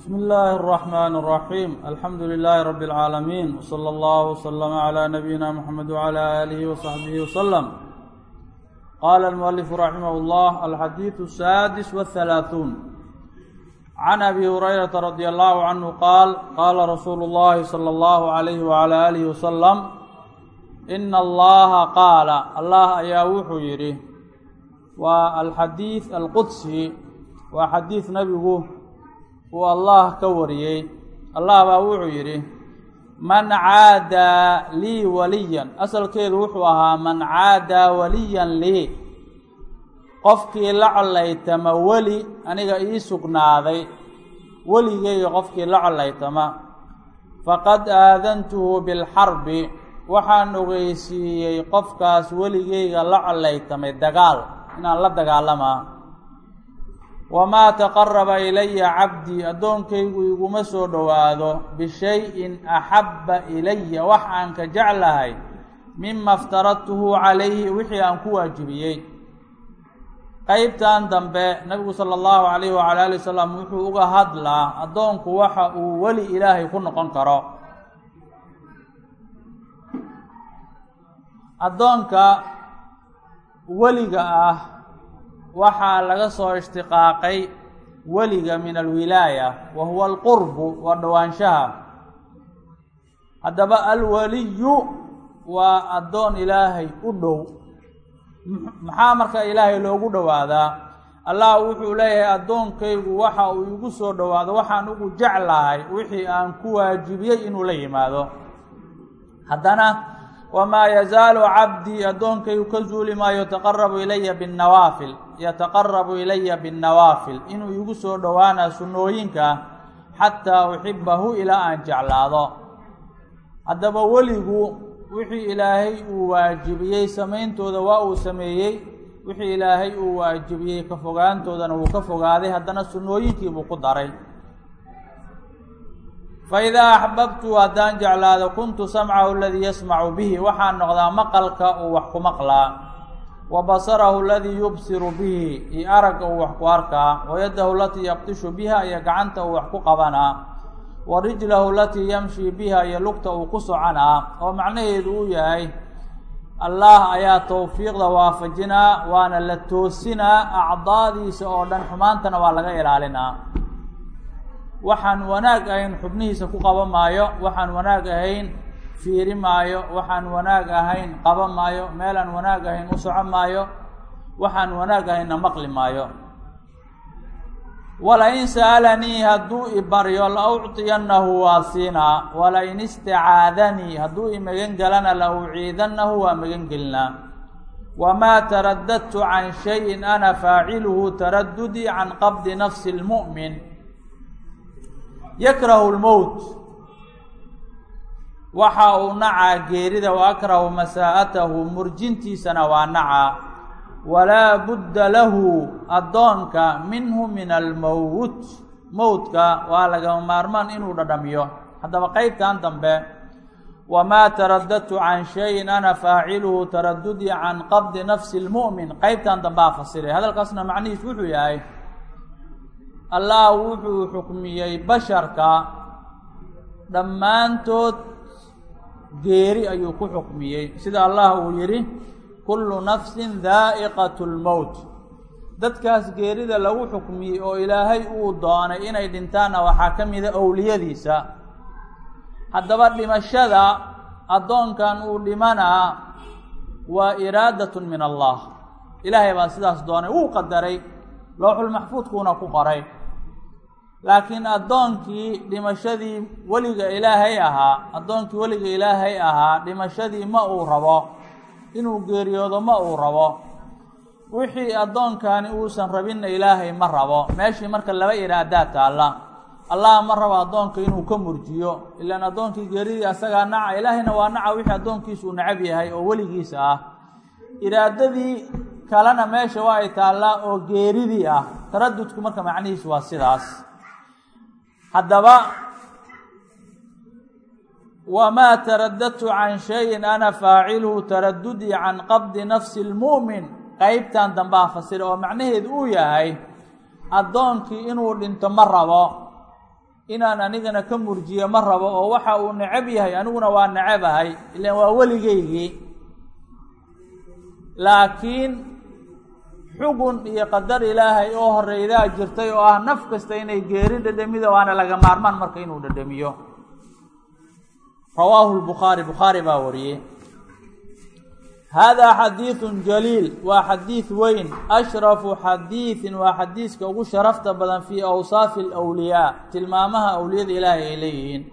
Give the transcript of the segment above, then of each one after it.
بسم الله الرحمن الرحيم الحمد لله رب العالمين وصلى الله وسلم على نبينا محمد وعلى آله وصحبه وسلم قال المؤلف رحمه الله الحديث السادس والثلاثون عن أبي هريرة رضي الله عنه قال قال رسول الله صلى الله عليه وعلى آله وسلم إن الله قال الله ayaa wuxuu yidhi waa alxadiiث alqudsi waa xadiiث nebigu uu allah ka wariyey. Allah baa wuxuu yidhi man caadaa lii waliyan. Asalkeedu wuxuu ahaa man caadaa waliyan lii. Qofkii la collaytama weli aniga ii sugnaaday. Weligeyga qofkii la collaytama. Faqad aadantuhu bilxarbi. Waxaan ogeysiiyey qofkaas weligeyga la collaytamay dagaal. Inaan la dagaalamaa wamaa taqaraba ilaya cabdii addoonkaygu iguma soo dhowaado bishay-in axabba ilaya wax aan ka jeclahay mima iftaradtuhu calayhi wixii aan ku waajibiyey. Qeybtan dambe nabigu sala allahu calayhi wacala ali wasalam wuxuu uga hadlaa addoonku waxa uu weli ilaahay ku noqon karo. Addoonka weliga ah waxaa laga soo ishtiqaaqay weliga min alwilaaya wa huwa alqurbu waa dhowaanshaha haddaba alwaliyu waa addoon ilaahay u dhow. Maxaa marka ilaahay loogu dhowaadaa allah wuxuu leeyahay addoonkaygu waxa uu igu soo dhowaado waxaan ugu jeclahay wixii aan ku waajibiyey inuu la yimaado. Haddana wamaa yazaalu cabdii addoonkaygu ka zuuli maayo yataqarabu ilaya binnawaafil yataqarabu ilaya binnawaafil inuu igu soo dhowaana sunnooyinka xataa uxibahu ilaa aan jeclaado haddaba weligu wixii ilaahay uu waajibiyey samayntooda waa uu sameeyey wixii ilaahay uu waajibiyey ka fogaantoodana wuu ka fogaaday haddana sunnooyinkiibuu ku daray faidaa axbabtu haddaan jeclaado kuntu samcahu aladii yasmacu bihi waxaan noqdaa maqalka uu wax ku maqlaa wa basarahu aladii yubsiru bihi iyo aragga uu wax ku arkaa wa yaddahu alatii yabtishu biha iyo gacanta uu wax ku qabanaa wa rijlahu alatii yamshii biha iyo lugta uu ku soconaa oo macnaheedu uu yahay allah ayaa towfiiqda waafajinaa waana la toosinaa acdaadiisa oo dhan xumaantana waa laga ilaalinaa waxaan wanaag ahayn xubnihiisa ku qaban maayo. Waxaan wanaag ahayn fiiri maayo. Waxaan wanaag ahayn qaban maayo. Meelaan wanaag ahayn u socon maayo. Waxaan wanaag ahaynna maqli maayo. Walain sa'alanii hadduu i baryo la ucطiyannahu waa siinaa. Walain istacaadanii hadduu i magan gelana la uciidannahu waa magan gelinaa wamaa taradadtu can shayin ana faaciluhu taradudii can qabdi nafsi اlmu'min yakrahu lmowt waxa uu nacaa geerida wa masaa'atahu murjintiisana waa nacaa. Walaa budda lahu addoonka minhu min almowt mowtka waa lagama maarmaan inuu dhadhamiyo. Haddaba qeybtan dambe wamaa taradadtu can shayin ana faaciluhu taradudii can qabdi nafsi lmu'min qeybtan dambea fasiray. Hadalkaasna macnihiis wuxuu yahay allah wuxuu xukmiyey basharka. Dhammaantood geeri ayuu ku xukmiyey. Sida allah uu yidhi kullu nafsin daa'iqatu lmowt dadkaas geerida lagu xukmiyey oo ilaahay uu doonay inay dhintaanna waxaa ka mida owliyadiisa haddaba dhimashada addoonkan uu dhimanaa waa iraadatun min allah. Ilaahay baa sidaas doonay. Wuu qadaray looxulmaxfuudkuuna ku qoray laakiin addoonkii dhimashadii weliga ilaahay ahaa addoonkii weliga ilaahay ahaa dhimashadii ma uu rabo inuu geeriyoodo ma uu rabo. Wixii addoonkani uusan rabinna ilaahay ma rabo. Meeshii marka laba iraadaa taalla allah ma rabo addoonka inuu ka murjiyo. Ilaan addoonkii geeridii asagaa naca ilaahayna waa naca wixii addoonkiisa uu necab yahay oo weligiisa ah. Iraadadii kalena meesha waa ay taallaa oo geeridii ah. Taradudku marka macnihiisu waa sidaas haddaba wamaa taradadtu can shayin ana faaciluhu taradudii can qabdi nafsi lmu'min. Qeybtan dambaa fasira oo macnaheedu uu yahay addoonkii inuu dhinto ma rabo inaan anigana ka murjiyo ma rabo oo waxa uu necab yahay aniguna waa necabahay ilaan waa weligeygii. Laakiin xugun iyo qadar ilaahay oo horeydaa jirtay oo ah naf kasta inay geeri dhadhamido waana laga maarmaan marka inuu dhadhamiyo. Rawaahu lbukhaari bukhaari baa wariyey. Hada xadiidun jaliil waa xadiid weyn ashrafu xadiidin waa xadiiska ugu sharafta badan fii awsaafi alwliyaa tilmaamaha awliyada ilaahay ay leeyihiin.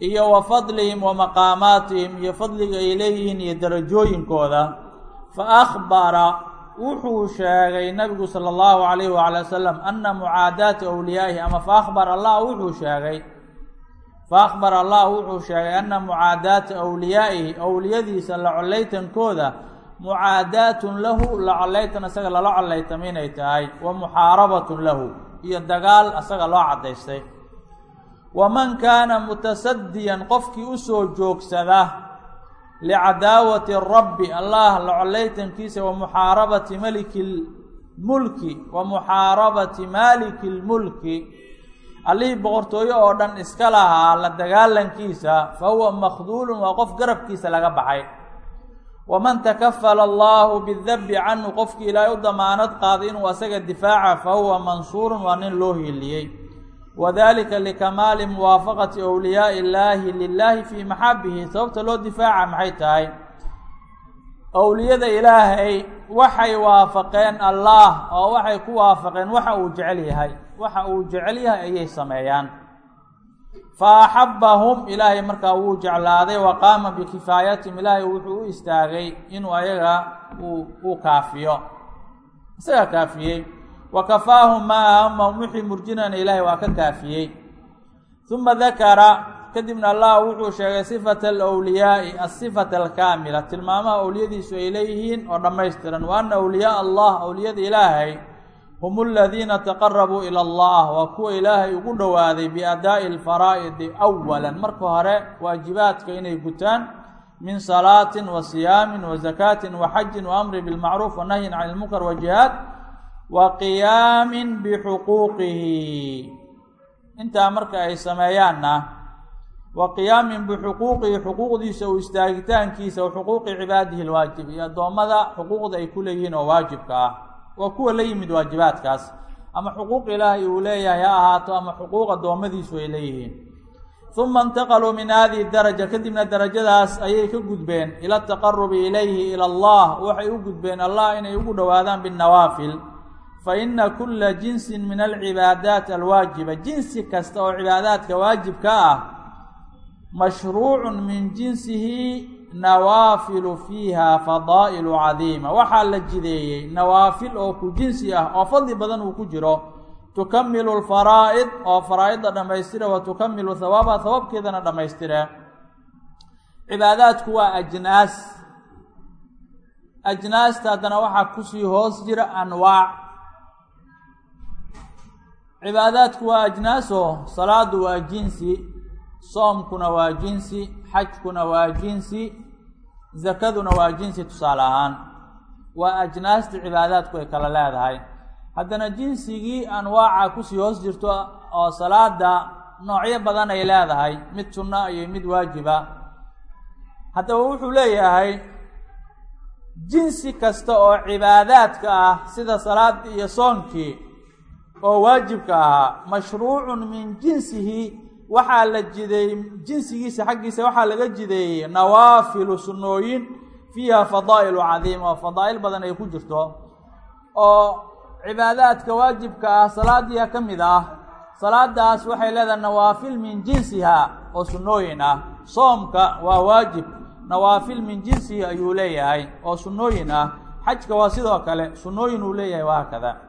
Iyo wa fadlihim wa maqaamaatihim iyo fadliga ay leeyihiin iyo darajooyinkooda. Fa akhbara wuxuu sheegay nabigu sala allahu calayhi wacala wasalam ana mucaadaata awliyaa'ihi ama fa akhbar allah wuxuu sheegay. Fa akhbar allah wuxuu sheegay ana mucaadaata awliyaa'ihi awliyadiisa la collaytankooda mucaadaatun lahu la collaytan isaga lala collaytama inay tahay wa muxaarabatun lahu iyo dagaal isaga loo caddaystay. Waman kaana mutasadiyan qofkii u soo joogsada licadaawati rabbi allah la collaytankiisa wa muxaarabati maliki lmulki wa muxaarabati maaliki lmulki allihii boqortooyo oo dhan iska lahaa la dagaalankiisa fa huwa makhduulun waa qof garabkiisa laga baxay waman takafala allahu bidabi canhu qofkii ilaahay u damaanad qaaday inuu asaga difaaca fa huwa mansuurun waa nin loo hiiliyey wadalika likamaali muwaafaqati awliyaai illaahi lilaahi fii maxabihi sababta loo difaaca maxay tahay? Awliyada ilaahay waxay waafaqeen allah oo waxay ku waafaqeen waxa uu jecel yahay. Waxa uu jecel yahay ayay sameeyaan. Fa axabahum ilaahay markaa wuu jeclaaday wa qaama bikifaayatihim ilaahay wuxuu u istaagay inuu ayaga uu kaafiyo. Isagaa kaafiyey wa kafaahum maa ahamahum wixii murjinana ilaahay waa ka kaafiyey. Uma dakara kadibna allah wuxuu sheegay sifata alwliyaai asifata alkaamila. Tilmaamaha awliyadiisu ay leeyihiin oo dhammaystiran wa ana awliyaa allah awliyada ilaahay hum aladiina taqarabuu ila allah waa kuwa ilaahay ugu dhowaaday biadaa'i alfaraa'idi awalan marka hore waajibaadka inay gutaan min salaatin wa siyaamin wa zakaatin wa xajin wa amri bilmacruuf wa nahyin can ilmunkar wa jihaad wa qiyaamin bixuquuqihi intaa marka ay sameeyaanna wa qiyaamin bixuquuqihi xuquuqdiisa u istaagitaankiisa xuquuqi cibaadihi lwaajib iyo addoommada xuquuqda ay ku leeyihiin oo waajibka ah waa kuwa la yimid waajibaadkaas. Ama xuquuq ilaahay uu leeyahay ha ahaato ama xuquuq addoommadiisu ay leeyihiin. Uma intaqaluu min hadihi daraja kadibna darajadaas ayay ka gudbeen ila ataqarubi ilayhi ila allah waxay u gudbeen allah inay ugu dhowaadaan binnawaafil fa ina kula jinsin min alcibaadaat alwaajiba jinsi kasta oo cibaadaadka waajibka ah mashruucun min jinsihi nawaafilu fiiha fadaa'ilu cadiima waxaa la jideeyey nawaafil oo ku jinsi ah oo fadli badan uu ku jiro tukamilu lfaraa'id oo faraa'idda dhammaystira wa tukamilu hawaaba hawaabkeedana dhammaystira cibaadaadku waa ajnaas ajnaasta haddana waxaa ku sii hoos jira anwaac cibaadaadku waa ajnaaso salaadu waa jinsi soomkuna waa jinsi xajkuna waa jinsi zakaduna waa jinsi tusaale ahaan. Waa ajnaasta cibaadaadku ay kala leedahay. Haddana jinsigii anwaaca ku sii hoos jirto oo salaada noocyo badan ay leedahay mid sunna iyo mid waajiba. Haddaba wuxuu leeyahay jinsi kasta oo cibaadaadka ah sida salaadii iyo soonkii oo waajibka ahaa mashruucun min jinsihi waxaa la jideeyey jinsigiisa xaggiisa waxaa laga jideeyey nawaafilu sunnooyin fiiha fadaa'ilu cadiima oo fadaa'il badan ay ku jirto oo cibaadaadka waajibka ah salaadiia ka mid ah salaadaas waxay leedahay nawaafil min jinsiha oo sunnooyin ah. Soomka waa waajib nawaafil min jinsihi ayuu leeyahay oo sunnooyin ah. Xajka waa sidoo kale sunnooyin uu leeyahay waa hakada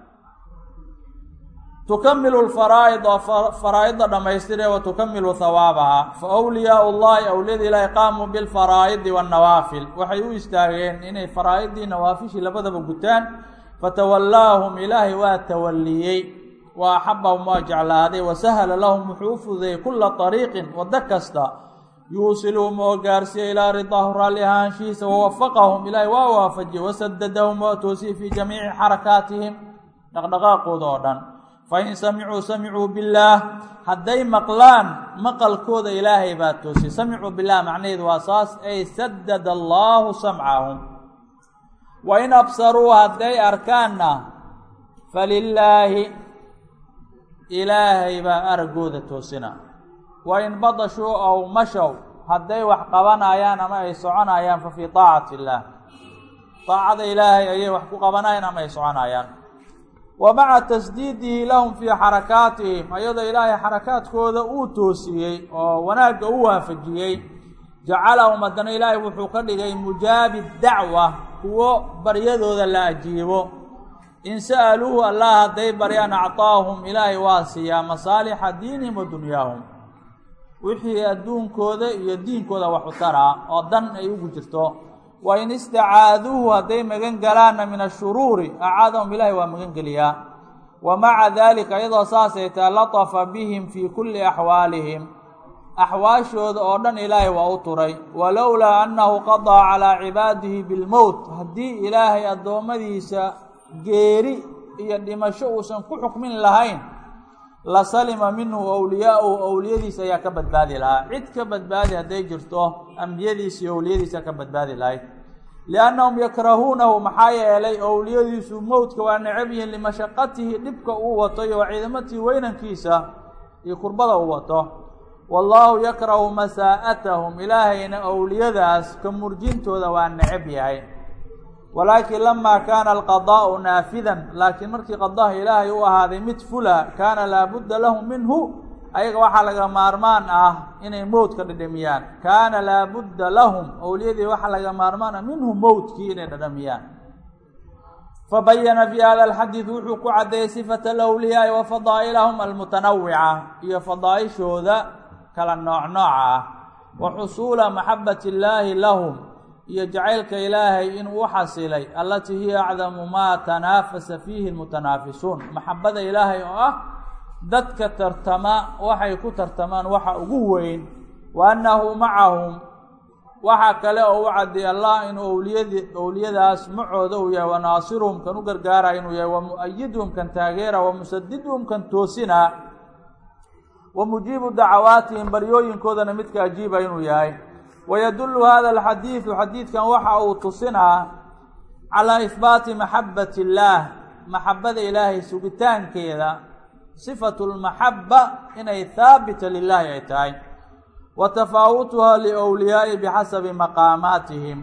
tukamilu lfaraa'id oo faraa'idda dhammaystire wa tukamilu hawaabaha fa awliyaau llahi awliyada ilaahi qaamuu bilfaraa'idi waannawaafil waxay u istaageen inay faraa'idii nawaafishii labadaba gutaan fatawallaahum ilaahay waa tawalliyey wa axabahum waa jeclaaday wa sahala lahum wuxuu u fududeeyey kula طariiqin waddo kasta yuusiluhum oo gaarsiiya ilaa ridaahu raalli ahaanshihiisa wawafaqahum ilaahay waa waafajiyey wasadadahum waa toosiyey fii jamiici xarakaatihim dhaqdhaqaaqooda oo dhan fain samicuu samicuu billaah hadday maqlaan maqalkooda ilaahay baa toosiyey samicuu bilah macnaheedu waa saas ay sadada allaahu samcahum wa in absaruu hadday arkaanna falilaahi ilaahay baa araggooda toosina wa in badashuu aw mashow hadday wax qabanayaan ama ay soconayaan fa fii taacati illaah daacada ilaahay ayay wax ku qabanayaan ama ay soconayaan wa maca tasdiidihi lahum fii xarakaatihim ayadoo ilaahay xarakaadkooda uu toosiyey oo wanaagga u waafajiyey jacalahum haddana ilaahay wuxuu ka dhigay mujaabi dacwa kuwo baryadooda la ajiibo. In sa'aluuhu allah hadday baryaan acطaahum ilaahay waa siiyaa masaalixa diinihim wa dunyaahum. Wixii adduunkooda iyo diinkooda wax u taraa oo dan ay ugu jirto wa in istacaaduuhu hadday magan galaanna min ashuruuri acaadahum ilaahay waa magan geliyaa wa maca daalika iyadoo saasay taha latafa bihim fii kulli axwaalihim axwaashooda oo dhan ilaahay waa u turay walowlaa annahu qadaa calaa cibaadihi bilmowt haddii ilaahay addoommadiisa geeri iyo dhimasho uusan ku xukmin lahayn la salima minhu owliyaauhu owliyadiisa ayaa ka badbaadi lahaa. Cid ka badbaadi hadday jirto ambiyadiisa iyo owliyadiisa ka badbaadi lahayd liannahum yakrahuunahu maxaa yeelay owliyadiisu mowdka waa necab yihiin limashaqatihi dhibka uu wato iyo ciidamatii weynankiisa iyo kurbada uu wato. Wallaahu yakrahu masaa'atahum ilaahayna owliyadaas ka murjintooda waa necab yahay walaakin lamaa kaana alqadaa'u naafidan laakiin markii qadaha ilaahay u ahaaday mid fula kaana laabudda lahum minhu ayaga waxaa laga maarmaan ah inay mowdka dhadhamiyaan. Kaana laabudda lahum owliyadii waxaa laga maarmaan ah minhu mowdkii inay dhadhamiyaan. Fabayana fi hada alxadiid wuxuu ku caddeeyey sifata alawliyaai wa fadaa'ilahum almutanawica iyo fadaa'ishooda kala nooc nooca ah. Wa xusuula maxabati illaahi lahum iyo jacaylka ilaahay inuu u xasilay allatii hiya acdamu maa tanaafasa fiihi lmutanaafisuun maxabada ilaahay oo ah dadka tartama waxay ku tartamaan waxa ugu weyn wa annahu macahum. Waxaa kale oo u caddeeyey allah inuu owliyadi owliyadaas macooda uu yahay wa naasiruhum kan u gargaara inuu yahay wa mu'ayiduhum kan taageera wa musadiduhum kan toosina. Wa mujiibu dacawaatihim baryooyinkoodana midka ajiiba inuu yahay wayadullu hada alxadiidu xadiidkan waxa uu tusinaa calaa ihbaati maxabati illaah maxabada ilaahay sugitaankeeda sifatu lmaxaba inay haabita lilaahi ay tahay wa tafaawutuha liowliyaa'i bixasabi maqaamaatihim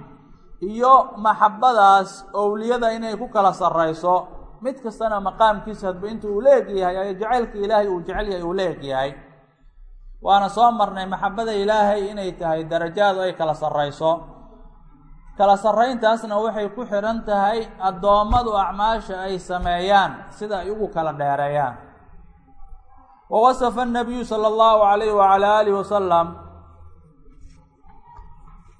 iyo maxabadaas owliyada inay ku kala sarrayso mid kastana maqaamkiisa hadba inta uu la eg yahay ayo jacaylka ilaahay uu jecel yahay uu la eg yahay waana soo marnay maxabada ilaahay inay tahay darajaadu ay kala sarrayso. Kala sarrayntaasna waxay ku xidhan tahay addoommadu acmaasha ay sameeyaan sida ay ugu kala dheereeyaan. Wa wasafa annabiyu sala allahu calayh wacala aalihi wasalam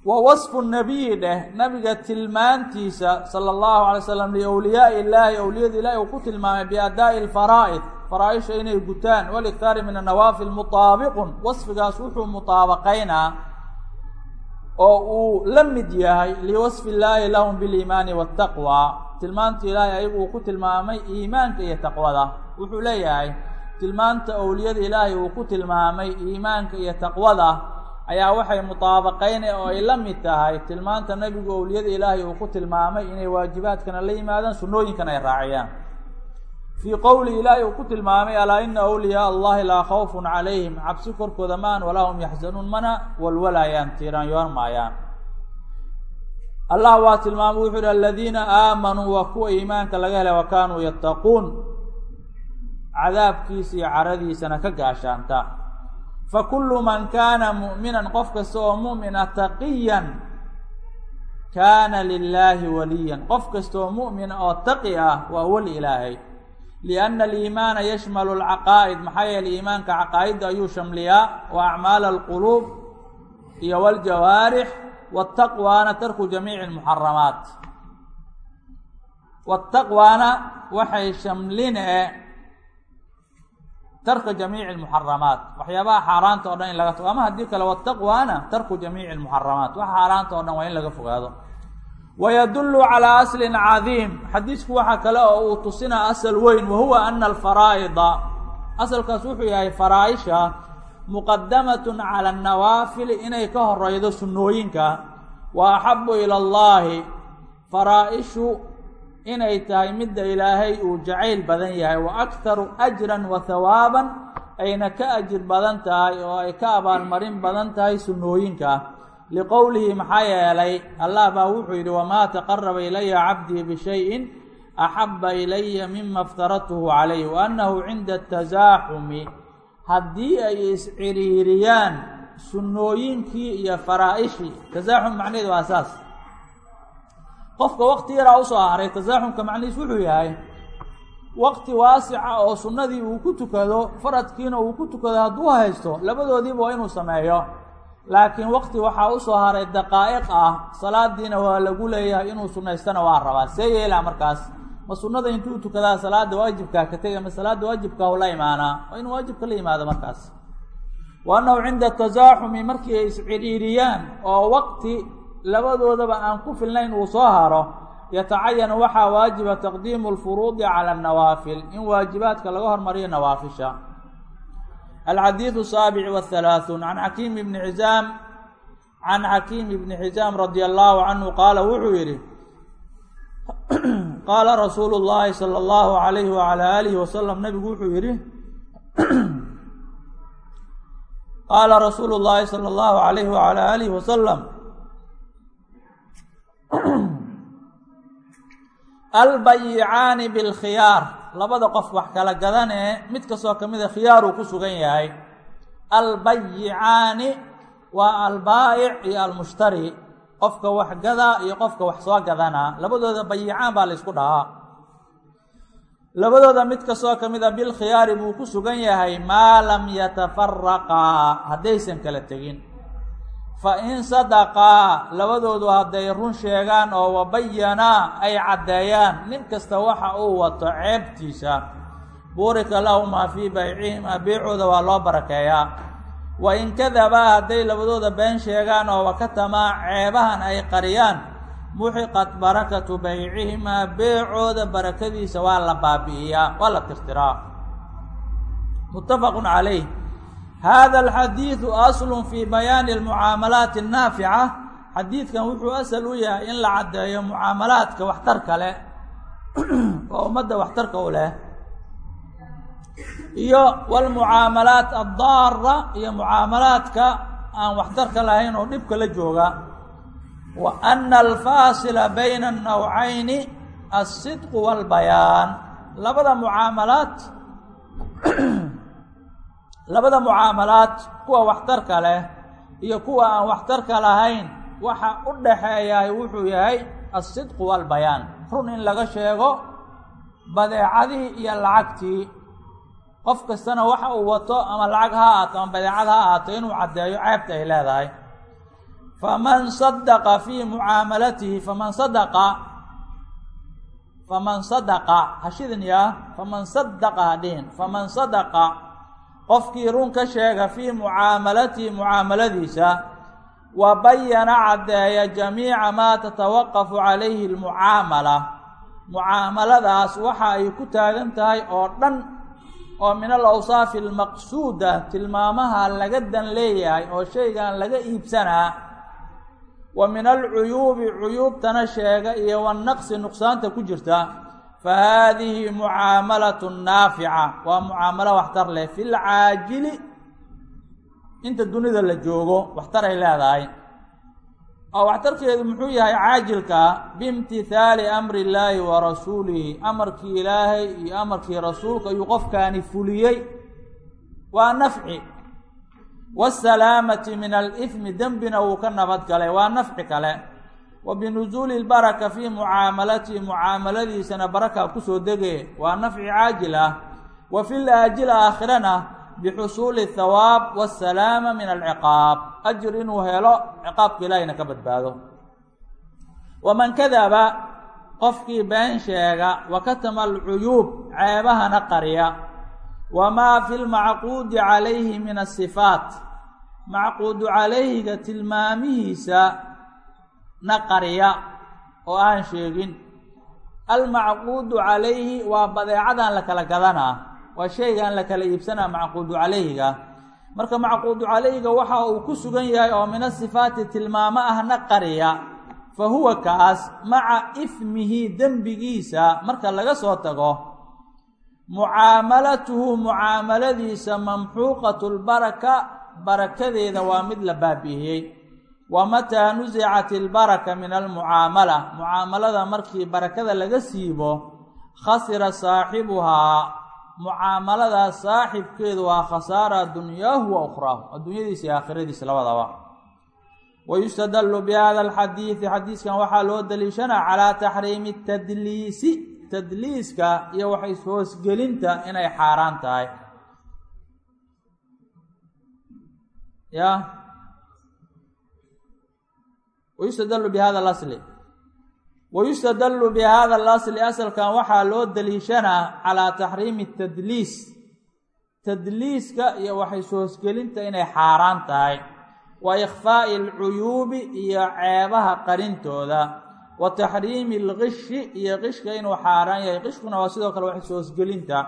wa wasfu nabiyi dheh nabiga tilmaantiisa sala allahu alay slam liowliyaai illaahi owliyada ilahi uu ku tilmaamay biadaa'i alfaraa'id faraa-isha inay gutaan waliktaari min annawaafil mutaabiqun wasfigaas wuxuu mutaabaqaynaa oo uu la mid yahay liwasfi illaahi lahum biliimaani waataqwa tilmaanta ilaahay ayagu uu ku tilmaamay iimaanka iyo taqwada. Wuxuu leeyahay tilmaanta owliyada ilaahay uu ku tilmaamay iimaanka iyo taqwada ayaa waxay mutaabaqaynay oo ay la mid tahay. Tilmaanta nebigu owliyada ilaahay uu ku tilmaamay inay waajibaadkana la yimaadaan sunnooyinkana ay raaciyaan fii qowli ilaahay uu ku tilmaamay alaa ina awliyaa allahi laa khawfun calayhim. Cabsi korkooda maan walaa hum yaxzanuun mana walwalaayaan tiiraanyoon maayaan. Allah waa tilmaamay wuxuu yihi aladiina aamanuu waa kuwa iimaanka laga helay wa kaanuu yattaquun. Cadaabkiisa iyo caradiisana ka gaashaanta. Fakulu man kaana mu'minan qof kasta oo mu'mina taqiyan kaana lilaahi waliyan. Qof kasta oo mu'mina oo taqi ah waa weli ilaahay lianna aliimaana yashmalu alcaqaa'id maxaa yeeley iimaanka caqaa'idda ayuu shamliyaa wa acmaala alquluub iyo waljawaarix waataqwaana tarku jamiici almuxaramaat waataqwaana waxay shamline tarka jamiici almuxaramaat waxyaabaha xaaraanta o dhan in laga tago ama haddii kale wataqwaana tarku jamiici almuxaramaat waxa xaaraanta o dhan waa in laga fogaado wydul calى asli cadiim xadiisku waxaa kale oo uu tusinaa asal weyn wahuwa ana alfaraa'ida asalkaas wuxuu yahay faraaisha muqadamat calى اnawaafil inay ka horeydo sunnooyinka wa axabu ilى اllahi faraa-ishu inay tahay midda ilaahay uu jacayl badan yahay wa akharu ajra wa hawaaban ayna ka ajir badan tahay oo ay ka abaalmarin badan tahay sunnooyinka liqowlihi maxaa yeelay allah baa wuxuu yidhi wamaa taqaraba ilaya cabdii bishayin axaba ilaya mima iftaradtuhu calayh wa annahu cinda tasaaxumi haddii ay isciriiriyaan sunnooyinkii iyo faraa-ishii tasaaxum macnaheedu waa saas. Qofka wakti yaraa u soo haray tasaaxumka macnihiis wuxuu yahay wakti waasica oo sunnadii uu ku tukado faradkiina uu ku tukado hadduu haysto labadoodiiba waa inuu sameeyo laakiin wakti waxaa u soo haray daqaa'iq ah. Salaadiina waa lagu leeyahay inuu sunaystana waa rabaa. See yeelaa markaas. Ma sunnada intuu tukadaa salaada waajibkaa ka tegay ma salaada waajibkaa u la imaanaa? Waa inuu waajibka la yimaado markaas. Wa annahu cinda tasaaxumi markii ay iscidhiiriyaan oo waqti labadoodaba aan ku filnayn uu soo haro yatacayanu waxaa waajiba taqdiimu lfuruudi cala annawaafil in waajibaadka laga hormariyo nawaafisha alxadiidu saabic whalaaثuun can xakiim ibni xisaam can xakiim ibni xisaam radia allahu canhu qaala wuxuu yidhi qaala rasuulu llaahi sala allahu alayhi wala aalihi wasalam nabigu wuxuu yidhi qaala rasuulu llaahi sala allahu alayhi wala aalihi wasalam albayicaani bilkhiyaar labada qof wax kala gadanee mid kastoo ka mida khiyaaruu ku sugan yahay. Albayicaani waa albaa'ic iyo almushtari. Qofka wax gadaa iyo qofka wax soo gadanaa labadooda bayicaan baa la ysku dhahaa. Labadooda mid kastoo ka mida bilkhiyaari buu ku sugan yahay maa lam yatafaraqaa haddaysan kala tegin fa in sadaqaa labadoodu hadday run sheegaan oo wabayanaa ay caddeeyaan nin kasta waxa uu wato ceebtiisa. Buurika lahumaa fii baycihimaa beecooda waa loo barakeeyaa. Wa in kadabaa hadday labadooda been sheegaan oo wakatamaa ceebahan ay qariyaan muxiqat barakatu baycihimaa beecooda barakadiisa waa la baabi'iyaa waa la tirtiraa. Muttafaqun calayh hada alxadiidu aslun fii bayaani almucaamalaati annaafica xadiidkan wuxuu asal u yahay in la caddeeyo mucaamalaadka waxtarka leh oo ummadda waxtarka u leh iyo walmucaamalaat addaara iyo mucaamalaadka aan waxtarka lahayn oo dhibka la jooga wa ana alfaasila bayna annawcayni alsidqu waalbayaan labada mucaamalaad labada mucaamalaad kuwa waxtarka leh iyo kuwa aan waxtarka lahayn waxa u dhaxeeyahay wuxuu yahay alsidqu waalbayaan run in laga sheego badeecadii iyo lacagtii. Qof kastana waxa uu wato ama lacag ha ahaato ama badeecad ha ahaato inuu caddeeyo ceebta ay leedahay. Faman sadaqa fii mucaamalatihi faman sadaqa faman sadaqa hashidin yaa faman sadaqa hadhihin faman sadaqa qofkii run ka sheega fii mucaamalatihi mucaamaladiisa wa bayana caddeeya jamiica maa tatawaqafu calayhi almucaamala. Mucaamaladaas waxa ay ku taagan tahay oo dhan oo min al awsaafi almaqsuuda tilmaamaha laga dan leeyahay oo shaygan laga iibsanaa. Wa min alcuyuubi cuyuubtana sheega iyo wanaqsi nuqsaanta ku jirta fa haadihi mucaamalatu naafica waa mucaamalo waxtar leh fi lcaajili inta dunida la joogo waxtaray leedahay. Oo waxtarkeedu muxuu yahay caajilka biimtithaali amri illaahi wa rasuulihi amarkii ilaahay iyo amarkii rasuulka ayuu qofkaani fuliyey. Waa nafci. Waasalaamati min alifmi dembina wuu ka nabadgalay waa nafci kale wa binusuuli lbaraka fii mucaamalatihi mucaamaladiisana baraka ku soo dege waa nafci caajil ah wa fi laajil aakhirana bixusuuli thawaab waasalaama min alciqaab ajir inuu helo ciqaabka ilaahiyna ka badbaado waman kadaba qofkii been sheega wa katama alcuyuub ceebahana qariya wamaa fi lmacquudi calayhi min asifaat macquudu calayhiga tilmaamihiisa na qariya oo aan sheegin. Almacquudu calayhi waa badeecadan la kala gadanaa waa shaygaan la kala iibsanaa macquudu calayhiga. Marka macquudu calayhiga waxa uu ku sugan yahay oo min asifaati tilmaamo ahna qariya fa huwa kaas maca ifmihi dembigiisa marka laga soo tago mucaamalatuhu mucaamaladiisa mamxuuqatu lbaraka barakadeeda waa mid la baabi'iyey wa mataa nusicat ilbaraka min almucaamala mucaamalada markii barakada laga siibo khasira saaxibuhaa mucaamaladaas saaxibkeedu waa khasaara dunyaahu wa ukhraahu adduunyadiisa iyo aakhiradiisa labadaba wa yustadallu bi hada alxadiidi xadiiskan waxaa loo daliishanaa calaa taxriimi tadliisi tadliiska iyo wax is-hoosgelinta inay xaaraan tahay ya wayustadallu bi hada alasli wayustadallu bi hada alasli asalkan waxaa loo daliishanaa calaa taxriimi tadliis tadliiska iyo wax is-hoosgelinta inay xaaraan tahay wa ikhfaa'i alcuyuubi iyo ceebaha qarintooda wa taxriimi alqishi iyo qishka inuu xaaraan yahay qishkuna waa sidoo kale wax is-hoosgelinta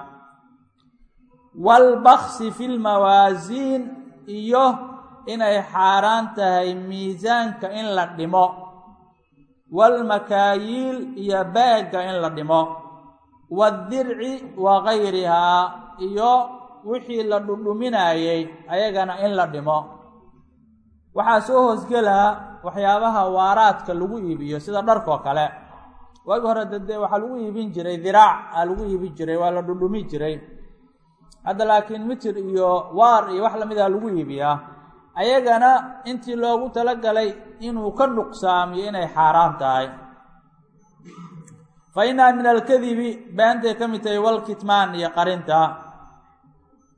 waalbaksi fi lmawaasiin iyo inay xaaraan tahay miisaanka in la dhimo waalmakaayiil iyo baagga in la dhimo waadirci wa gayrihaa iyo wixii la dhudhuminayey ayagana in la dhimo. Waxaa soo hoosgelaa waxyaabaha waaraadka lagu iibiyo sida dharkoo kale. Waagi hore dade waxaa lagu iibin jiray diraac aa lagu iibin jiray waa la dhudhumi jiray. Hadda laakiin mitir iyo waar iyo wax lamida lagu iibiyaa ayagana intii loogu talagalay inuu ka nuqsaamiyo inay xaaraan tahay. Fa innaha min alkadibi beentay ka mid tahay walkitmaan iyo qarinta.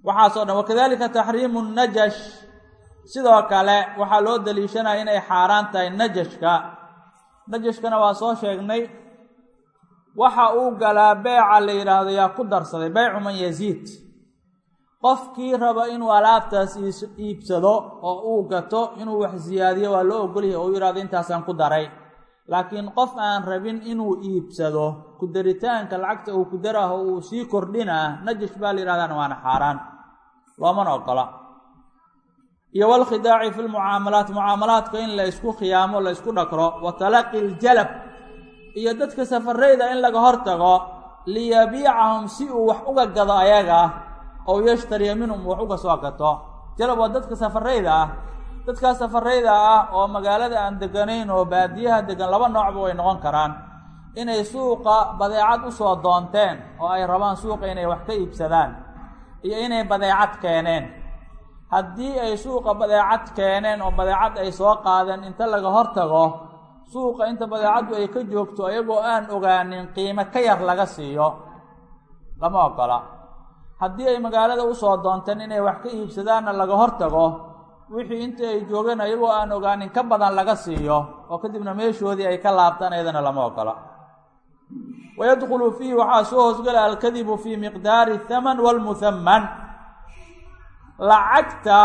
Waxaasoo dhan wakadalika taxriimu najash. Sidoo kale waxaa loo daliishanaya inay xaaraan tahay najashka. Najashkana waa soo sheegnay waxa uu galaa beeca la yidhaahdo yaa ku darsaday beycu man yaziid qofkii raba inuu alaabtaas iibsado oo uu gato inuu wax siyaadiyo waa loo ogolyahay oo u yidhahdo intaasaan ku daray. Laakiin qof aan rabin inuu iibsado ku daritaanka lacagta uu ku daraho uu sii kordhinaa najash baa la yidhahdaan waana xaaraan. Loomana ogola. Iyo walkhidaaci fi lmucaamalaat mucaamalaadka in la ysku khiyaamo la ysku dhakro wa talaqi ljalab iyo dadka safarayda in laga hortago liyabiicahum si uu wax uga gado ayaga ow yashtariya minhum wax uga soo gato. Jalab waa dadka safarayda ah. Dadkaas safarayda ah oo magaalada aan deganayn oo baadiyaha degan laba noocba way noqon karaan. Inay suuqa badeecad u soo doonteen oo ay rabaan suuqa inay wax ka iibsadaan iyo inay badeecad keeneen. Haddii ay suuqa badeecad keeneen oo badeecad ay soo qaadeen inta laga hortago suuqa inta badeecaddu ay ka joogto iyagoo aan ogaanin qiimo ka yar laga siiyo. Lama ogola haddii ay magaalada u soo doonteen inay wax ka iibsadaanna laga hortago wixii intii ay joogeen iyagoo aan ogaanin ka badan laga siiyo oo kadibna meeshoodii ay ka laabtaan iyadana lama ogola. Wayadkhulu fiihi waxaa soo hoosgala alkadibu fii miqdaari thaman waalmuhaman lacagta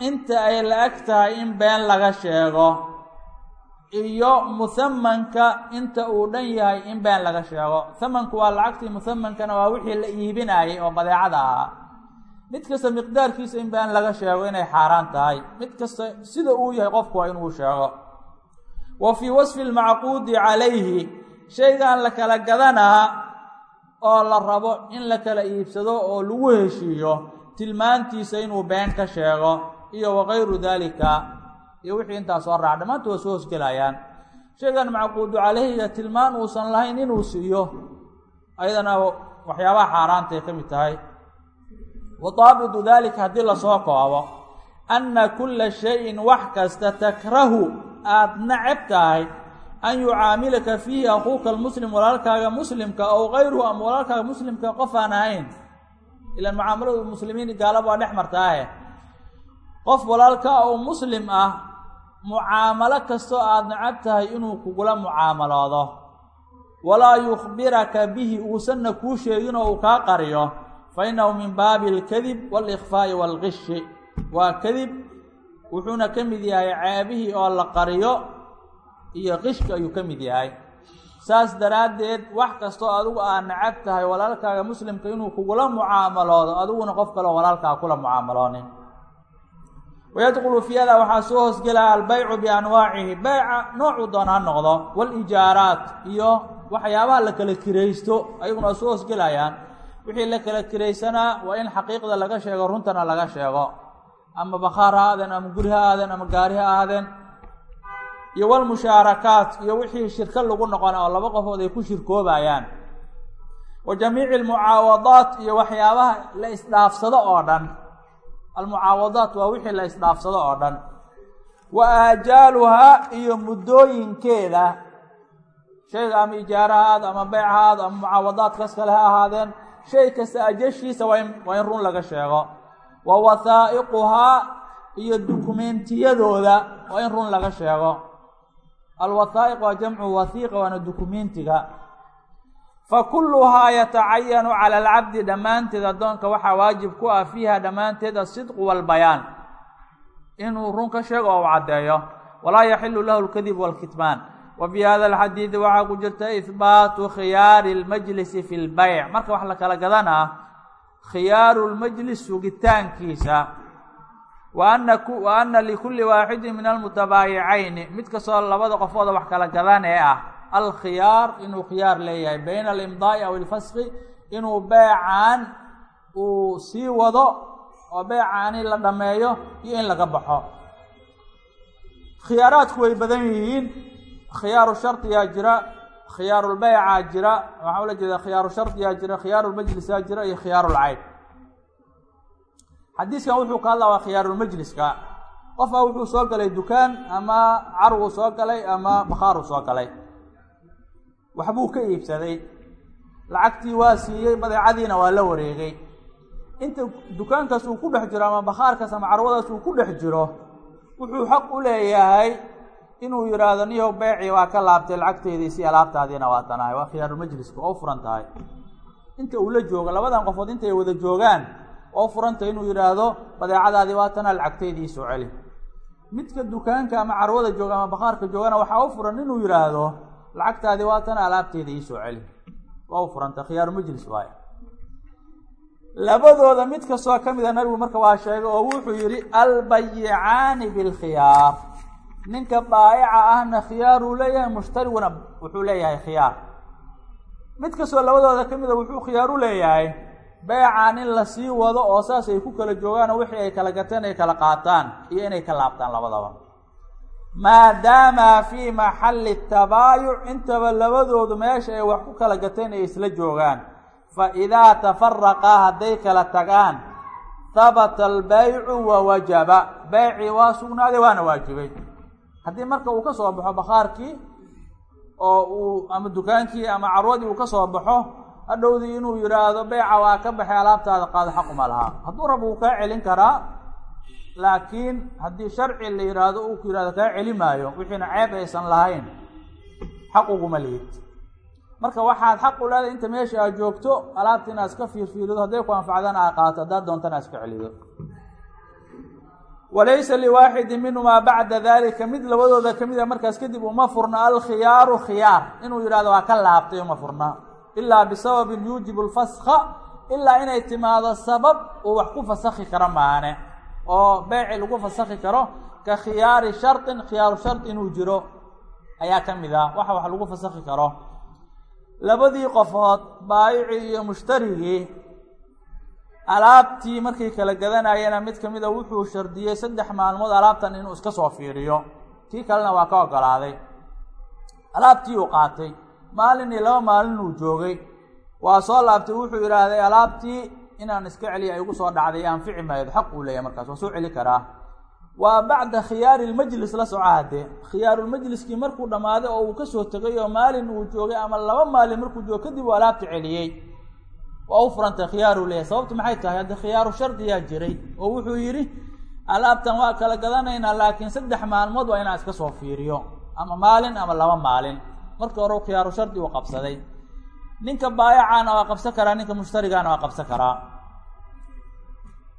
inta ay la-eg tahay in been laga sheego iyo muhamanka inta uu dhan yahay in been laga sheego. Hamanku waa lacagtii muhamankana waa wixii la iibinayay oo badeecada ahaa. Mid kasta miqdaarkiisa in been laga sheego inay xaaraan tahay. Mid kasta sida uu yahay qofku waa inuu sheego. Wa fii wasfi lmacquudi calayhi shaygan la kala gadanaa oo la rabo in la kala iibsado oo lagu heshiiyo tilmaantiisa inuu been ka sheego iyo wakayru daalika iyo wixii intaa soo raac dhammaantu waa soo hosgelayaan shaygan macquudu calayhiga tilmaan uusan lahayn inuu siiyo ayadana waxyaabaha xaaraantay ka mid tahay. Wa daabitu daalika haddii la soo koobo anna kulla shayin wax kasta takrahu aada nacab tahay an yucaamilaka fiihi akuuka almuslim walaalkaaga muslimka ow kayruhu ama walaalkaaga muslimka qof aan ahayn. Ilaan mucaamaladu muslimiin gaalaba waa dhex martaahe qof walaalka oo muslim ah mucaamalo kastoo aada nacab tahay inuu kugula mucaamaloodo walaa yukhbiraka bihi uusanna kuu sheegin oo uu kaa qariyo. Fa innahu min baabi alkadib waalikhfaa'i waalqishi waa kadib wuxuuna ka mid yahay ceebihii oo la qariyo iyo qishka ayuu ka mid yahay. Saas daraaddeed wax kastoo adigu aad necab tahay walaalkaaga muslimka inuu kugula mucaamaloodo adiguna qof kaleo walaalkaa kula mucaamaloonin wayadkhulu fi hada waxaa soo hoosgelaya albaycu bianwaacihi beyca noocuu doon ha noqdo walijaaraat iyo waxyaabaha la kala kiraysto ayaguna soo hoosgelayaan wixii la kala kiraysanaa waa in xaqiiqda laga sheego runtana laga sheego ama bakhaar ha aadeen ama guri ha aadeen ama gaari ha aadeen iyo walmushaarakaat iyo wixii shirko lagu noqona oo laba qofood ay ku shirkoobayaan wa jamiici almucaawadaat iyo waxyaabaha la isdhaafsado oo dhan almucaawadaat waa wixii la isdhaafsado oo dhan. Wa aajaaluhaa iyo muddooyinkeeda. Shayga ama ijaara ha aado ama beyc ha aado ama mucaawadaadkas kale ha ahaadeen shay kasta ajashiisa waa in waa in run laga sheego. Wa wathaa'iquhaa iyo dukumeentiyadooda waa in run laga sheego. Alwathaa'iq waa jamcu wathiiqa waana dukumentiga fa kulluhaa yatacayanu cala alcabdi dhammaanteed addoonka waxaa waajib ku ah fiiha dhammaanteed asidqu waalbayaan inuu run ka sheego oo u caddeeyo. Walaa yaxilu lahu alkadib waalkitmaan wa fii hada alxadiidi waxaa ku jirta ihbaatu khiyaari lmajlisi fi lbayc marka wax la kala gadanaa khiyaaru lmajlis sugitaankiisa wa ana likulli waaxidin min almutabaayicayni mid kastoo labada qofooda wax kala gadan ee ah alkhiyaar inuu khiyaar leeyahay. Bayna alimdaa'i aw ilfaski inuu beecaan uu sii wado oo beecaani la dhammeeyo iyo in laga baxo. Khiyaaraadku way badan yihiin. Khiyaaru shardiyaa jira khiyaarulbeycaa jira waxaa ula jeedaa khiyaaru shardiyaa jira khiyaarulmajlisaa jira iyo khiyaarulcayd xadiiskan wuxuu ka hadlaa waa khiyaarulmajliska qofaa wuxuu soo galay dukaan ama carwuu soo galay ama bakhaaruu soo galay waxbuu ka iibsaday. Lacagtii waa siiyey badeecadiina waa la wareegay. Inta dukaankaas uu ku dhex jiro ama bakhaarkaas ama carwadaas uu ku dhex jiro wuxuu xaq u leeyahay inuu yidhaahdo niyow beecii waa ka laabtay lacagteedii si alaabtaadiina waa tanahay waa khiyaarulmajliska oo u furan tahay. Inta uu la joogo labadan qofood intay wada joogaan oo u furantahay inuu yidhaahdo badeecadaadii waa tanaa lacagteydii soo celi. Midka dukaanka ama carwada jooga ama bakhaarka joogana waxaa u furan inuu yidhaahdo lacagtaadii waa tana alaabteeda ii soo celi waa u furanta khiyaaru majlis waayo labadooda mid kastoo ka mida nabigu marka waa sheegay oo wuxuu yidhi albayicaani bilkhiyaar ninka baayica ahna khiyaaruu leeyahay mushtariguna wuxuu leeyahay khiyaar. Mid kastoo labadooda ka mida wuxuu khiyaar u leeyahay beecaan in la sii wado oo saas ay ku kala joogaan oo wixii ay kala gateen ay kala qaataan iyo inay ka laabtaan labadaba maadaama fii maxalli tabaayuc intaba labadoodu meesha ay wax ku kala gateen ay isla joogaan. Fa idaa tafaraqaa hadday kala tagaan habata albaycu wa wajaba. Beycii waa sugnaaday waana waajibay. Haddii marka uu ka soo baxo bakhaarkii oo uu ama dukaankii ama carwadii uu ka soo baxo hadhowdii inuu yidhaahdo beyca waa ka baxay alaabtaada qaado xaquma lahaa. Hadduu rab uu kaa celin karaa laakiin haddii sharci la yidhaahdo uu ku yidhahdo kaa celi maayo wixiina ceeb aysan lahayn xaq uguma lihid. Marka waxaad xaq u leedahay inta meesha aad joogto alaabta inaad iska fiirfiirido hadday ku anfacdana aad qaato haddaad doontana ad iska celido. Walaysa liwaaxidin minhumaa bacda dalika mid labadooda ka mid a markaas kadib uma furna alkhiyaaru khiyaar inuu yidhahdo waa ka laabtay uma furna. Ilaa bisababin yuujibu lfaska ilaa inay timaado sabab uu wax ku fasakhi karo maane oo beeci lagu fasakhi karo ka khiyaari shardin khiyaaru shard inuu jiro ayaa ka mid ah. Waxa wax lagu fasakhi karo. Labadii qofood baayicii iyo mushtarigii alaabtii markay kala gadanayena mid ka mida wuxuu shardiyey saddex maalmood alaabtan inuu iska soo fiiriyo. Kii kalena waa ka ogolaaday. Alaabtii uu qaatay. Maalin iyo laba maalin uu joogay. Waa soo laabtay wuxuu yidhaahday alaabtii inaan iska celiya ay igu soo dhacday anfici maayo xaq uu leeyahay markaas waa soo celi karaa. Waa bacda khiyaari lmajlis la soco haddee khiyaarulmajliskii markuu dhammaaday oo uu ka soo tegay oo maalin uu joogay ama laba maalin markuu joogo kadib uu alaabta celiyey. Waa u furantay khiyaaruu leeyahay sababtu maxay tahay? Hadde khiyaaru shardiyaa jiray oo wuxuu yidhi alaabtan waa kala gadanaynaa laakiin saddex maalmood waa inaan iska soo fiiriyo. Ama maalin ama laba maalin. Markii hore khiyaaru shardi uu qabsaday ninka baayacaana waa qabsan karaa ninka mushtarigaana waa qabsan karaa.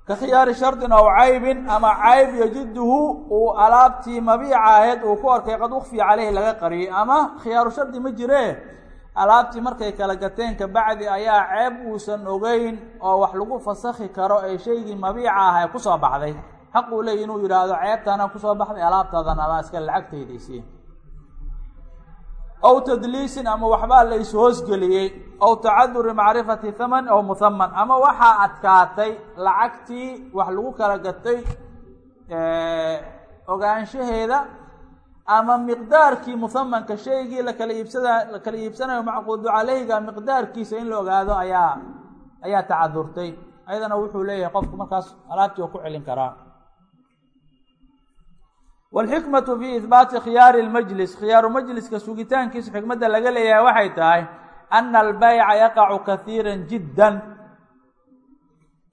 Ka khiyaari shardin aw caybin ama cayb yajiduhu uu alaabtii mabiica ahayd uu ku arkay qad ukfiya caleyhi laga qariyay ama khiyaaru shardi ma jiree alaabtii markay kala gateen kabacdi ayaa ceeb uusan ogeyn oo wax lagu fasakhi karo ee shaygii mabiica ah ee ku soo baxday. Xaq uu inuu yidhaahdo ceebtaana ku soo baxday alaabtaadan adaa iska lacagtaydaysii aw tadliisin ama waxbaa la is-hoosgeliyey aw tacaduri macrifati thaman aw muhaman ama waxaa adkaatay lacagtii wax lagu kala gatay ogaanshaheeda ama miqdaarkii muhamanka shaygii lakala iibsada la kala iibsanayo macquudu caleyga miqdaarkiisa in la ogaado ayaa ayaa tacadurtay. Ayadana wuxuu leeyahay qofku markaas alaabtii oo ku celin karaa wاlxikmaةu fi ihbaati khiyaari اlmajlis khiyaaru majliska sugitaankiisa xikmadda laga leeyahay waxay tahay ana albeyca yaqacu kahiira jidda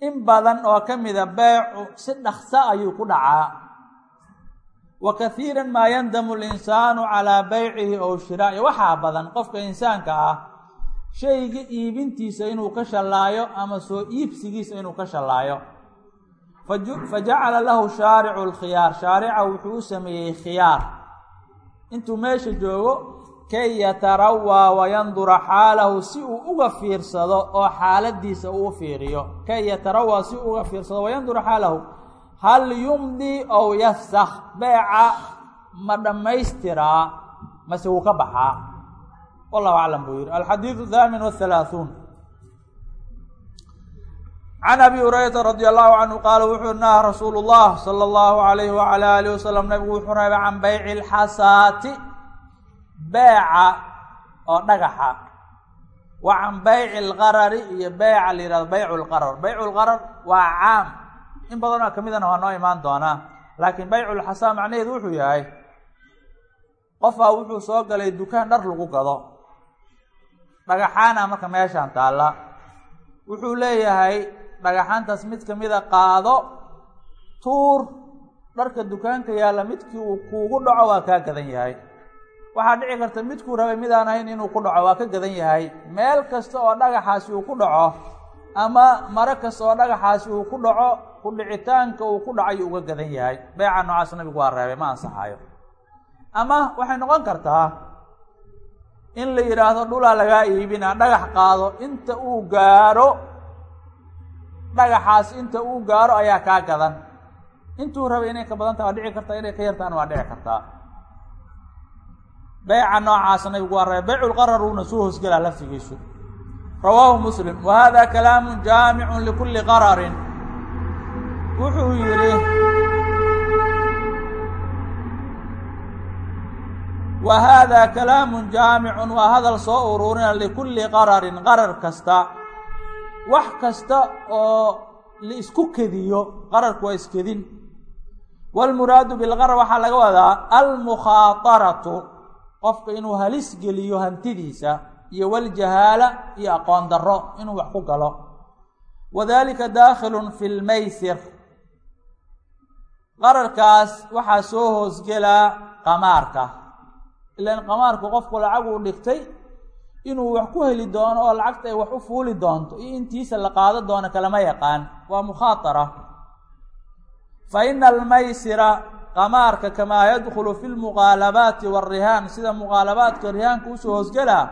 in badan oo ka mida beycu si dhaksa ayuu ku dhacaa wa kahiira maa yandamu اlinsaanu calىa beycihi ow shiraa'i waxaa badan qofka insaanka ah shayga iibintiisa inuu ka shallaayo ama soo iibsigiisa inuu ka shallaayo fajacala lahu shaaricu lkhiyaar. Shaarica wuxuu u sameeyey khiyaar. Intuu meesha joogo kay yatarawaa wayandura xaalahu si uu uga fiirsado oo xaaladiisa uu fiiriyo. Kay yatarawaa si uu uga fiirsado wayandura xaalahu. Hal yumdi ow yafsakh beeca ma dhammaystiraa mase wuu ka baxaa. Wallahu aclam buu yihi alxadiidu thaamin whalaaثuun can abi hurayrata radi allahu canhu qaala wuxuu naha rasuulu llah sala allahu alayhi wala alih wasalam nabigu wuxuu reebay can beyci lxasaati beeca oo dhagaxa wa can beyci lqarari iyo beyca la yihahdo beycu lqarar beycu lqarar waa caam in badanoo kamidana waa noo imaan doonaa laakiin beycu lxasaa macnaheedu wuxuu yahay qofaa wuxuu soo galay dukaan dhar lagu gado dhagaxaana marka meeshaan taalla wuxuu leeyahay dhagaxaantaas mid kamida qaado tuur dharka dukaanka yaalla midkii uu kuugu dhaco waa kaa gadan yahay. Waxaa dhici karta midkuu rabay midaan ahayn inuu ku dhaco waa ka gadan yahay. Meel kasta oo dhagaxaasi uu ku dhaco ama maro kasta oo dhagaxaasi uu ku dhaco ku dhicitaanka uu ku dhacayu uga gadan yahay. Beeca noocaas nabigu waa reebay ma ansaxayo ama waxay noqon kartaa in la yidhaahdo dhulaa lagaa iibina dhagax qaado inta uu gaaro dhagaxaas inta uu gaaro ayaa kaa gadan. Intuu rabay inay ka badan taha waa dhici kartaa inay ka yartaan waa dhici kartaa. Beyca noocaasa nabigu waa reebay beycu lqarar uuna soo hoosgelaa laftigiisu rawaahu muslim wa hada kalaamu jaamicun likulli qararin. Wuxuu yihi wa hada kalaamu jaamicun waa hadal soo ururina likulli qararin qarar kasta wax kasta oo la isku kediyo qararku waa iskedin. Wاlmuraadu bilqarar waxaa laga wadaa almukhaaطaratu qofka inuu halis geliyo hantidiisa iyo wljahaala iyo aqoon daro inuu wax ku galo. Wadalika daakhilu fi lmaysir qararkaas waxaa soo hoosgelaa qamaarka. Ilan qamaarku qofku lacag uu dhigtay inuu wax ku heli doono oo lacagta ay wax u fuuli doonto iyo intiisa la qaado doono kalama yaqaan. Waa mukhaatara fa ina almaysira qamaarka kamaa yadkhulu fi lmuqaalabaati warihaan sida muqaalabaadka rihaanka u soo hoosgelaa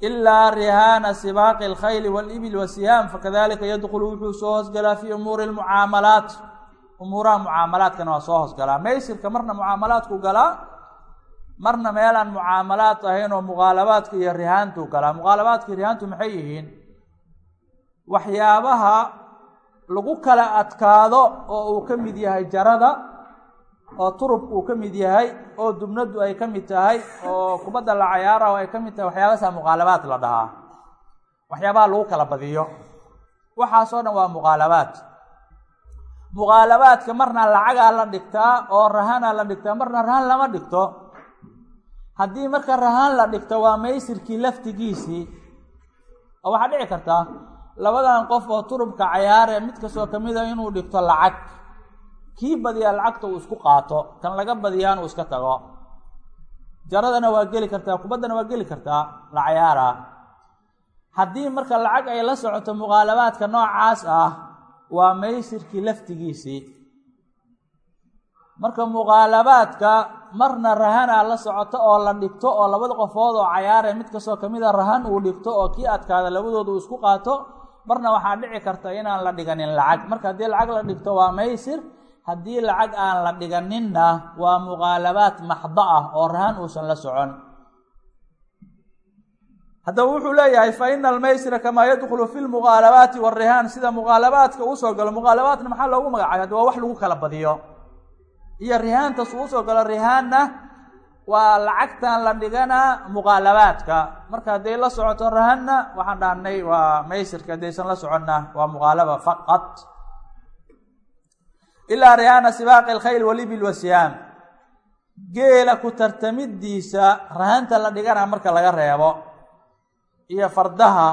ilaa rihaana sibaaqi alkhayli walibil wasihaam fakadalika yadkhulu wuxuu soo hoosgalaa fii umuuri lmucaamalaat umuuraha mucaamalaadkana waa soo hoosgalaa maysirka marna mucaamalaadku galaa marna meelaan mucaamalaad ahayn oo muqaalabaadka iyo rihaantu galaa muqaalabaadka iyo rihaantu maxay yihiin? Waxyaabaha lagu kala adkaado oo uu ka mid yahay jarada oo turubku uu ka mid yahay oo dubnadu ay ka mid tahay oo kubadda la cayaaraho ay ka mid tahay waxyaabahaasa muqaalabaad la dhahaa. Waxyaabaha lagu kala badiyo. Waxaasoo dhan waa muqaalabaad. Muqaalabaadka marna lacagaa la dhigtaa oo rahanaa la dhigtaa marna rahan lama dhigto haddii marka rahaan la dhigto waa maysirkii laftigiisii. Oo waxaa dhici karta labadan qof oo turubka cayaare mid kastoo ka mid a inuu dhigto lacag kii badiyaa lacagta uu isku qaato kan laga badiyaan uu iska tago. Jaradana waa geli kartaa kubaddana waa geli kartaa la cayaaraa. Haddii marka lacag ay la socoto muqaalabaadka noocaas ah waa maysirkii laftigiisii. Marka muqaalabaadka marna rahanaa la socoto oo la dhigto oo labada qofood oo cayaare mid kastoo ka mid a rahan uu dhigto oo kii adkaada labadooda uu isku qaato marna waxaa dhici karta inaan la dhiganin lacag. Marka haddii lacag la dhigto waa maysir haddii lacag aan la dhiganinna waa muqaalabaad maxdo ah oo rahan uusan la socon. Haddaba wuxuu leeyahay fa ina almaysira kamaa yadkhulu fi lmuqaalabaati warihaan sida muqaalabaadka uu soo galo muqaalabaatna maxaa loogu magacabay haddi waa wax lagu kala badiyo iyo rihaantas uu soo galo rihaanna waa lacagtan la dhiganaa muqaalabaadka. Marka hadday la socoto rahanna waxaan dhahnay waa maysirka haddaysan la soconna waa muqaalaba faqad ilaa rihaana sibaaqi alkhayl walibil wasiyaam geela ku tartamidiisa rahanta la dhiganaa marka laga reebo. Iyo fardaha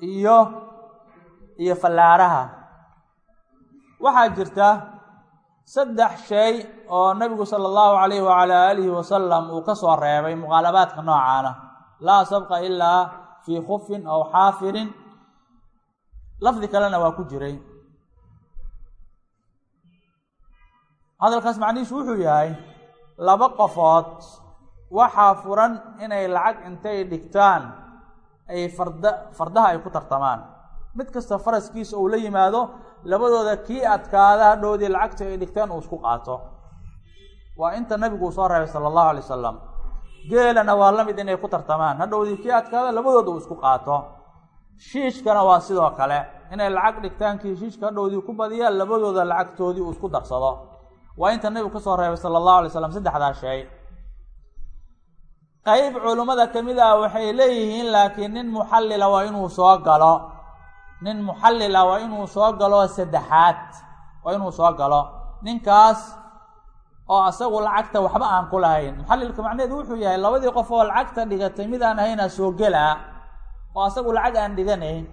iyo iyo fallaaraha. Waxaa jirta saddex shay oo nabigu sala allahu calayhi wacalaa aalihi wasalam uu ka soo reebay muqaalabaadka noocaana. Laa sabqa ilaa fii khufin aw xaafirin lafdi kalena waa ku jiray. Hadalkaas macnihiisu wuxuu yahay laba qofood waxaa furan inay lacag intay dhigtaan ay farda fardaha ay ku tartamaan. Mid kasta faraskiisa uu la yimaado labadooda kii adkaada hadhowdii lacagta ay dhigteen uu isku qaato. Waa inta nabigu uu soo reebay sala allahu alay wasalam geelana waa la mid inay ku tartamaan. Hadhowdii kii adkaada labadooda uu isku qaato. Shiishkana waa sidoo kale. Inay lacag dhigtaan kii shiishka hadhowdii ku badiyaan labadooda lacagtoodii uu isku darsado. Waa inta nabigu ka soo reebay sala allahu alay slam saddexdaa shay. Qayb culummada ka mid ah waxay leeyihiin laakiin nin muxallila waa inuu soo galo nin muxallila waa inuu soo galo saddexaad waa inuu soo galo. Ninkaas oo asagu lacagta waxba aan ku lahayn. Muxallilka macnaheedu wuxuu yahay labadii qof oo lacagta dhigatay mid aan ahaynaa soo gelaa oo asagu lacag aan dhiganayn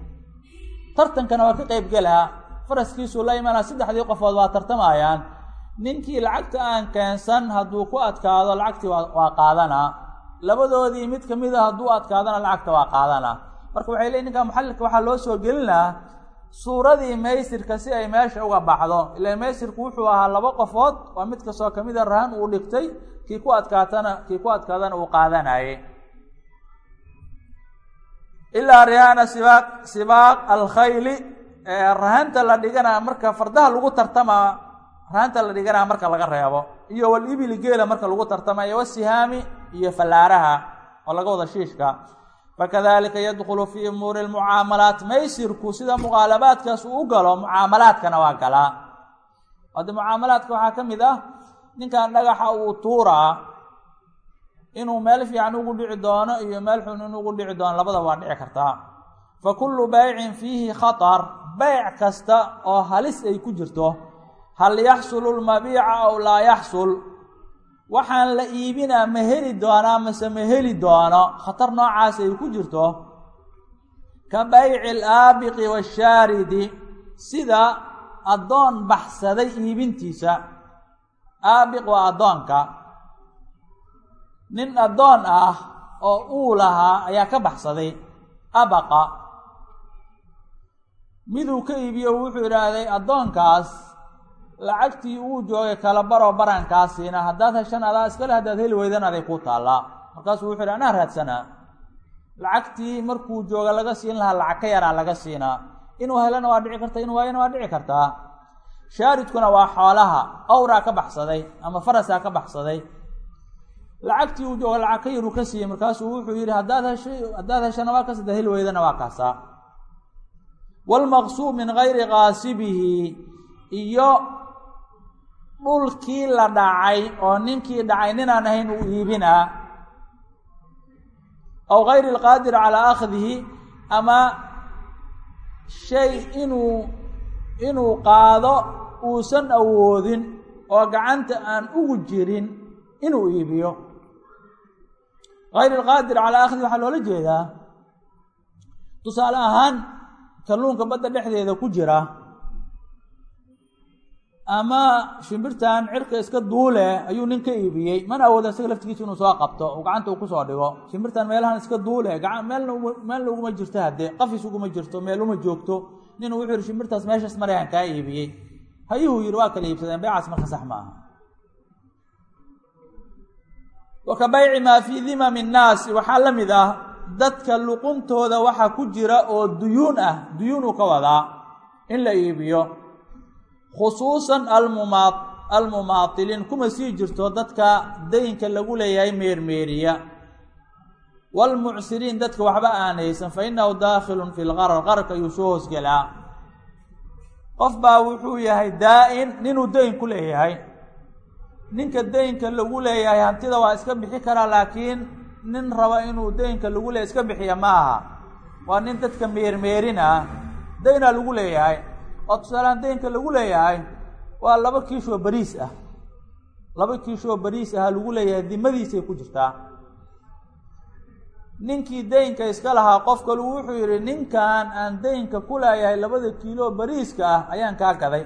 tartankana waa ka qayb gelaa faraskiisuu la imaanaa saddexdii qofood waa tartamayaan. Ninkii lacagta aan keensan hadduu ku adkaado lacagtii waa qaadanaa. Labadoodii mid ka mid a hadduu adkaadana lacagta waa qaadanaa marka waxay leeyiin ninka muxallilka waxaa loo soo gelinaa suuradii maysirka si ay meesha uga baxdo. Ila maysirku wuxuu ahaa laba qofood waa mid kastoo ka mid a rahan uu dhigtay kii ku adkaatana kii ku adkaadana uu qaadanayay. Ilaa rihaana sibaaq sibaaq alkhayli rahanta la dhiganaa marka fardaha lagu tartamaa rahanta la dhiganaa marka laga reebo. Iyo walibili geela marka lagu tartamayo wasihaami iyo fallaaraha oo laga wada shiishka fakadalika yadkhulu fii umuuri lmucaamalaat maysirku sida muqaalabaadkaas uu u galo mucaamalaadkana waa galaa hadde mucaamalaadka waxaa ka mid ah ninkan dhagaxa uu tuuraa inuu meel fiican ugu dhici doono iyo meel xun inugu dhici doono labada waa dhici kartaa. Fa kullu baycin fiihi khatar. Beyc kasta oo halis ay ku jirto hal yaxsulu lmabiica aw laa yaxsul waxaan la iibinaa ma heli doonaa mase ma heli doono? Khatar noocaas ay ku jirto. Ka bayci alaabiqi waashaaridi sida addoon baxsaday iibintiisa. Aabiq waa addoonka. Nin addoon ah oo uu lahaa ayaa ka baxsaday. Abaqa. Miduu ka iibiyo wuxuu idhaahday addoonkaas lacagtii uu joogay kala baroo barankaasiina haddaad heshan adaa iskale haddaad heli weydan aday kuu taallaa markaasuu wuxu yidhi anaa raadsanaa lacagtii markuu jooga laga siin lahaa lacag ka yaraa laga siinaa inuu helana waa dhici karta inuu waayana waa dhici kartaa shaaridkuna waa xoolaha awraa ka baxsaday ama farasaa ka baxsaday. Lacagtii uu jooga lacag ka yaruu ka siiyey markaasuu wuxuu yidhi haddaad heshay haddaad heshana waa kaas haddaad heli weydana waa kaasaa waalmaqsuub min gayri kaasibihi iyo dhulkii la dhacay oo ninkii dhacay ninaan ahayn uu iibinaa aw gayri alqaadir calaa akhdihi ama shay inuu inuu qaado uusan awoodin oo gacanta aan ugu jirin inuu iibiyo. Gayr alqaadir calaa akhdihi waxaa loola jeedaa tusaale ahaan kalluunka badda dhexdeeda ku jira ama shimbirtan cirka iska duule ayuu nin ka iibiyey. Mana awooda isaga laftigiisa inuu soo qabto. Oo gacanta uu ku soo dhigo. Shimbirtan meelahan iska duule. Meelna uguma jirto haddee. Qafis uguma jirto. Meel uma joogto. Ninuu wuxuu yihi shimbirtaas meeshaas marayaan kaa iibiyey. Hayuhu yihi waa kala iibsadeen. Beecaas marka sax maaha. Wa bayci maa fii dimami nnaasi waxaa la mid ah dadka luquntooda waxa ku jira oo duyuun ah. Duyuun uu ka wadaa in la iibiyo khusuusan almuma almumaatiliin kuma sii jirto dadka daynka lagu leeyahay meermeeriya. Waalmucsiriin dadka waxba aan haysan fa innahu daakhilun fi lqarar qararka ayuu soo hoosgelaa qof baa wuxuu yahay daa-in ninuu dayn ku leeyahay. Ninka daynka lagu leeyahay hantida waa iska bixi karaa laakiin nin raba inuu daynka lagu leeyahay iska bixiya ma aha. Waa nin dadka meermeerin ah daynaa lagu leeyahay oo tusaalaan daynka lagu leeyahay waa laba kiishoo bariis ah. Laba kiishoo bariis aha lagu leeyahay dimadiisay ku jirtaa. Ninkii daynka iska lahaa qof kalu wuxuu yidhi ninkan aan daynka ku leeyahay labada kiilo bariiska ah ayaan kaa gaday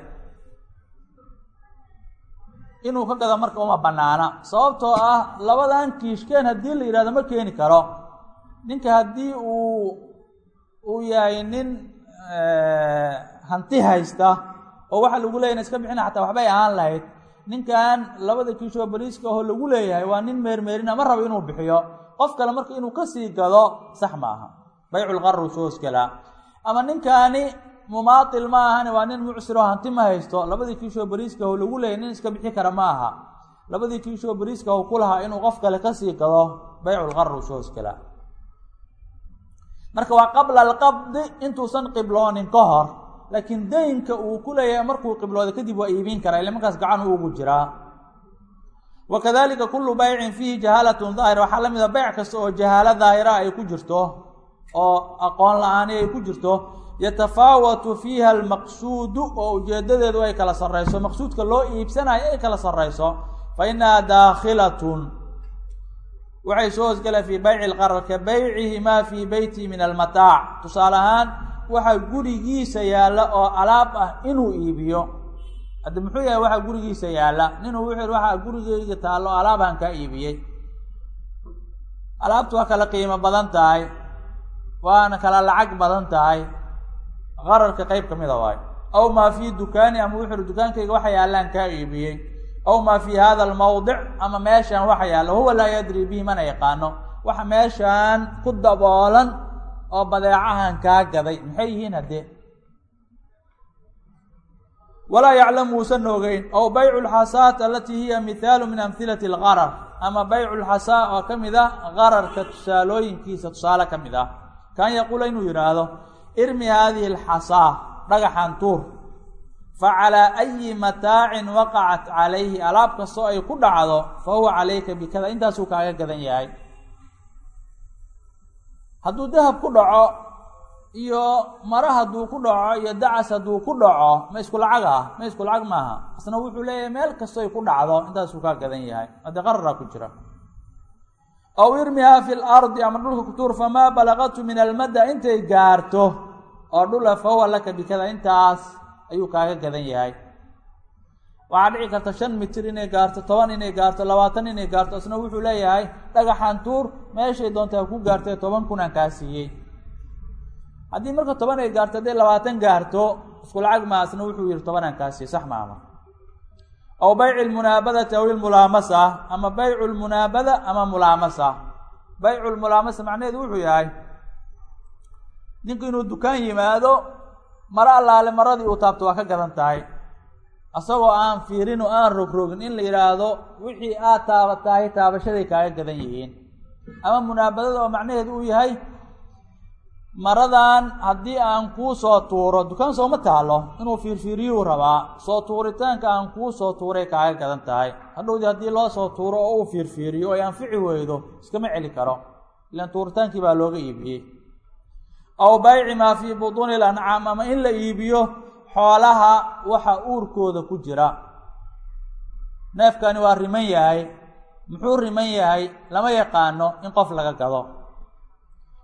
inuu ka gado marka uma banaana sababtoo ah labadan kiishkeen haddii la yidhahdo ma keeni karo. Ninka haddii uu uu yahay nin hanti haysta. Oo waxaa lagu leeyahy iska bixina xataa waxbay ahaan lahayd. Ninkan labada kiishoo bariiska oo lagu leeyahay waa nin meermeerina ma rabo inuu bixiyo. Qof kale marka inuu ka sii gado sax maaha bayculqarru soo hosgelaa ama ninkaani mumaatil ma ahani waa nin mucsiroo hanti ma haysto. Labadii kiishoo bariiska oo lagu leeyahy nin iska bixi kara ma aha. Labadii kiishoo bariiska oo ku lahaa inuu qof kale ka sii gado bayculqarru soo hosgelaa marka waa qabla alqabdi intuusan qibloonin ka hor laakiin daynka uu ku leeyahay markuu qiblooda kadib waa iibin karaa ila markaas gacan ugu jiraa wa kadalika kullu baycin fiihi jahaalatun daahira waxaa la mid a beyc kasta oo jahaalo daahira ay ku jirto oo aqoon la'aani ay ku jirto yatafaawatu fiiha almaqsuudu oo ujeedadeedu ay kala sarrayso maqsuudka loo iibsanayo ay kala sarrayso fa inaha daakhilatun. Waxay soo hosgalaan fii bayci lqarar ka baycihi maa fii beyti min almataac. Tusaale ahaan waxa gurigiisa yaalla oo alaab ah inuu iibiyo. Hadda muxuu yahay waxa gurigiisa yaalla? Ninuu wuxuu yihi waxaa gurigeyga taallo alaabaan kaa iibiyey. Alaabtu waa kala qiimo badan tahay waana kala lacag badan tahay. Qararka qeyb ka mida waay. Aw maa fii dukaani ama wuxuu ihi dukaankayga waxa yaallaan kaa iibiyey. Aw maa fii hada almawdic ama meeshaan waxa yaalla huwa laa yadri bihi mana yaqaano. Waxa meeshaan ku daboolan oo badeecahan kaa gaday. Maxay yihiin haddee? Walaa yaclamu uusan ogeyn aw baycu lxasaat alatii hiya mihaalu min amhilati algarar ama baycu lxasaa oo ka mid ah qararka tusaalooyinkiisa tusaale ka mid ah. Kaan yaquula inuu yidhaahdo irmi haadihi alxasaa dhagaxan tuur. Fa calaa ayi mataacin waqacat calayhi. Alaab kastoo ay ku dhacdo fa huwa calayka bikada. Intaasuu kaaga gadan yahay hadduu dahab ku dhaco iyo mare hadduu ku dhaco iyo dacas hadduu ku dhaco ma isku lacag ah ma isku lacag maaha. Isna wuxuu leeyahay meel kastoy ku dhacdo intaasuu kaa gadan yahay. Haddii qararaa ku jira. Aw irmihaa fi lardi ama dhulka kutuur famaa balagatu min almadda intay gaarto oo dhula fa huwa laka bikada intaas ayuu kaaga gadan yahay waxaa dhici karta shan mitir inay gaarto toban inay gaarto labaatan inay gaarto isna wuxuu leeyahay dhagaxan tuur meeshay doontaa ku gaartay toban kun aan kaa siiyey. Haddii marka toban ay gaarto hadday labaatan gaarto isku lacag maa isna wuxuu yihi toban aan kaa siiyey sax maama aw bayci lmunaabadati aw ilmulaamasa ama baycu lmunaabada ama mulaamasa. Baycu lmulaamasa macnaheedu wuxuu yahay ninku inuu dukaan yimaado maro allaale maradii uu taabto waa ka gadan tahay asagoo aan fiirin oo aan rogrogin in la yidhaahdo wixii aad taabatahay taabashaday kaaga gadan yihiin. Ama munaabadada oo macnaheedu uu yahay maradan haddii aan kuu soo tuuro dukaan sooma taalo inuu fiirfiiriyuu rabaa. Soo tuuritaanka aan kuu soo tuuray kaaga gadan tahay. Hadhowdii haddii loo soo tuuro oo uu fiirfiiriyo o ay anfici weydo iskama celi karo. Ilaan tuuritaankii baa looga iibiyey aw bayci maa fii butuuni lancaam ama in la iibiyo xoolaha waxa uurkooda ku jira. Neefkani waa riman yahay muxuu riman yahay lama yaqaano in qof laga gado.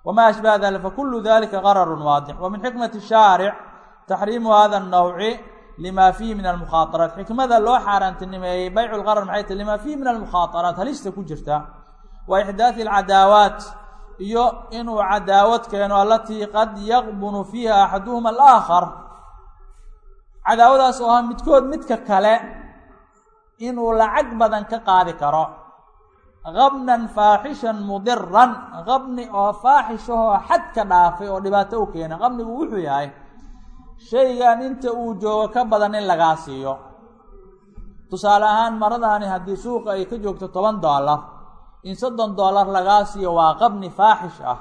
Wamaa ashbaha dalik fakulu dalika qararun waadix. Wa min xikmati shaaric taxriimu hada annawci lima fiihi min almukhaadaraat xikmada loo xaaraantinimeeyey baycu lqarar maxay tahy lima fiihi min almukhaadaraat halista ku jirta. Wa ixdaadi alcadaawaat iyo inuu cadaawad keeno alatii qad yaqbunu fiiha axaduhuma alaakhar cadaawadaas oo ah midkood midka kale inuu lacag badan ka qaadi karo. Qabnan faaxishan mudiran qabni oo faaxishahoo xad ka dhaafay oo dhibaato u keena. Qabnigu wuxuu yahay shaygan inta uu joogo ka badan in lagaa siiyo. Tusaale ahaan maradaani haddii suuqa ay ka joogto toban dollar in soddon dollar lagaa siiyo waa qabni faaxish ah.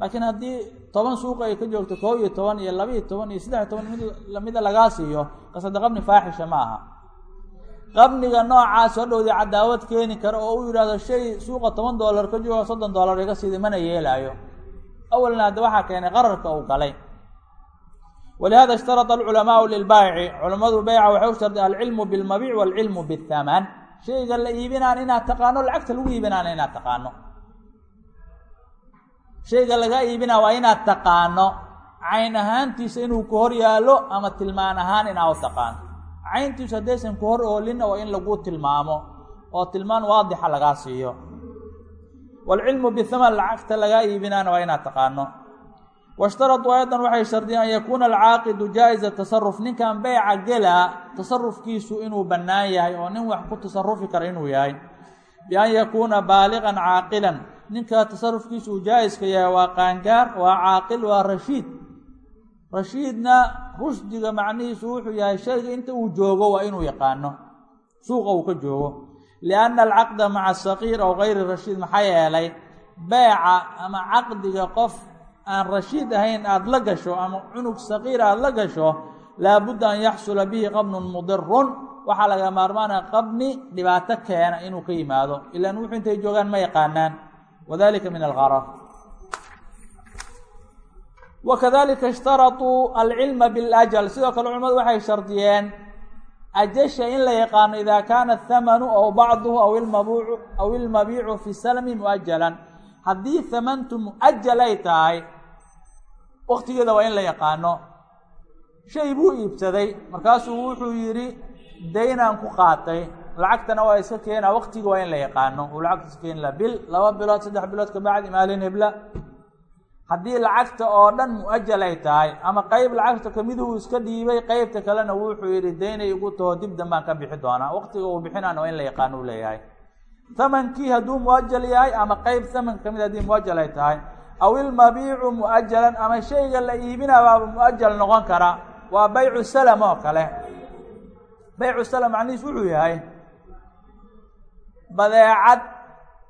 Laakiin haddii toban suuqa ay ka joogto koob iyo toban iyo laba iyo toban iyo saddex iyo toban mid lagaa siiyo. Qasada qabni faaxisha ma aha. Qabniga noocaas oo dhowdii cadaawad keeni kara oo uu yidhahdo shay suuqa toban dollar ka jooga soddon dollar iga siida mana yeelaayo. Awalna hadda waxaa keenay qararka uu galay. Walihada ishtarada alculamaau lilbaayici culammadu beyca waxay u sharday alcilmu bilmabiic waalcilmu bithaman shayga la iibinaan inaad taqaano lacagta lagu iibinaana inaad taqaano shayga laga iibinaa waa inaad taqaano. Cayn ahaantiisa inuu ku hor yaallo ama tilmaan ahaan inaa u taqaano cayntiisu haddaysan ku hor oolinna waa in lagu tilmaamo oo tilmaan waadixa lagaa siiyo. Waalcilmu bithaman lacagta lagaa iibinaana waa inaad taqaano. Washtaraduu aydan waxay shardiyeen an yakuuna alcaaqidu jaa-iza tasaruf ninkan beyca gelaa tasarufkiisu inuu bannaan yahay oo nin wax ku tasarufi kara inuu yahay. Bian yakuuna baaliqan caaqilan ninka tasarufkiisu uu jaa-iska yahay waa qaangaar waa caaqil waa rashiid. Rashiidna rushdiga macnihiisu wuxuu yahay shayga inta uu joogo waa inuu yaqaano suuqa uu ka joogo. Lianna alcaqda maca saqiir aw gayri rashiid maxaa yeelay beeca ama caqdiga qof aan rashiid ahayn aada la gasho ama cunug saqiir aada la gasho laabudda an yaxsula bihi qabnun mudirun waxaa laga maarmaanaya qabni dhibaato keena inuu ka yimaado. Ilaan wuxuu intay joogaan ma yaqaanaan wadalika min algarar wakadalika ishtaraduu alcilma biاlajal sidoo kale culimadu waxay shardiyeen ajasha in la yaqaano ida kaana athamanu aw bacduhu aw ilmabuucu aw ilmabiicu fi salmi muajalan haddii hamantu muajal ay tahay waktigeeda waa in la yaqaano shay buu iibsaday markaasuu wuxuu yidhi daynaan ku qaatay lacagtana waa iska keenaa waktiga waa in la yaqaano. Uu lacagta iska keeni laha bil laba bilood saddex bilood kabacdi maalin hebla haddii lacagta oo dhan mu'ajal ay tahay ama qeyb lacagta kamiduu iska dhiibay qeybta kalena wuxuu yidhi daynay igu taho dib dambaan ka bixi doonaa waktiga uu bixinaana waa in la yaqaano u leeyahay. Thamankii hadduu muajal yahay ama qeyb thamanka ka mid haddii muajal ay tahay aw ilmabiicu muajalan ama shayga la iibinaa baaba muajal noqon kara waa baycu salam oo kale. Baycu salam macnihiis wuxuu yahay badeecad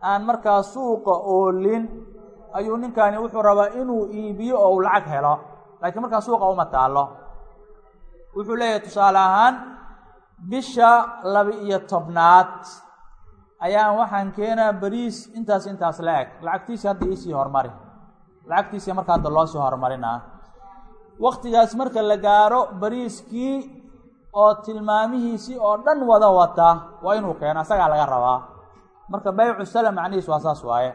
aan markaa suuqa oolin ayuu ninkani wuxuu rabaa inuu iibiyo oo uu lacag helo. Laakiin markaa suuqa uma taalo wuxuu leeyahay tusaale ahaan bisha laba-iyo tobnaad ayaan waxaan keenaa beriis intaas intaas la eg. Lacagtiisi hadda iisii hormari lacagtiisii marka hadda loo sii horumarinaa waktigaas marka la gaaro beriiskii oo tilmaamihiisii oo dhan wada wata waa inuu keeno asagaa laga rabaa marka baycu salam macnihiis waa saas waaye.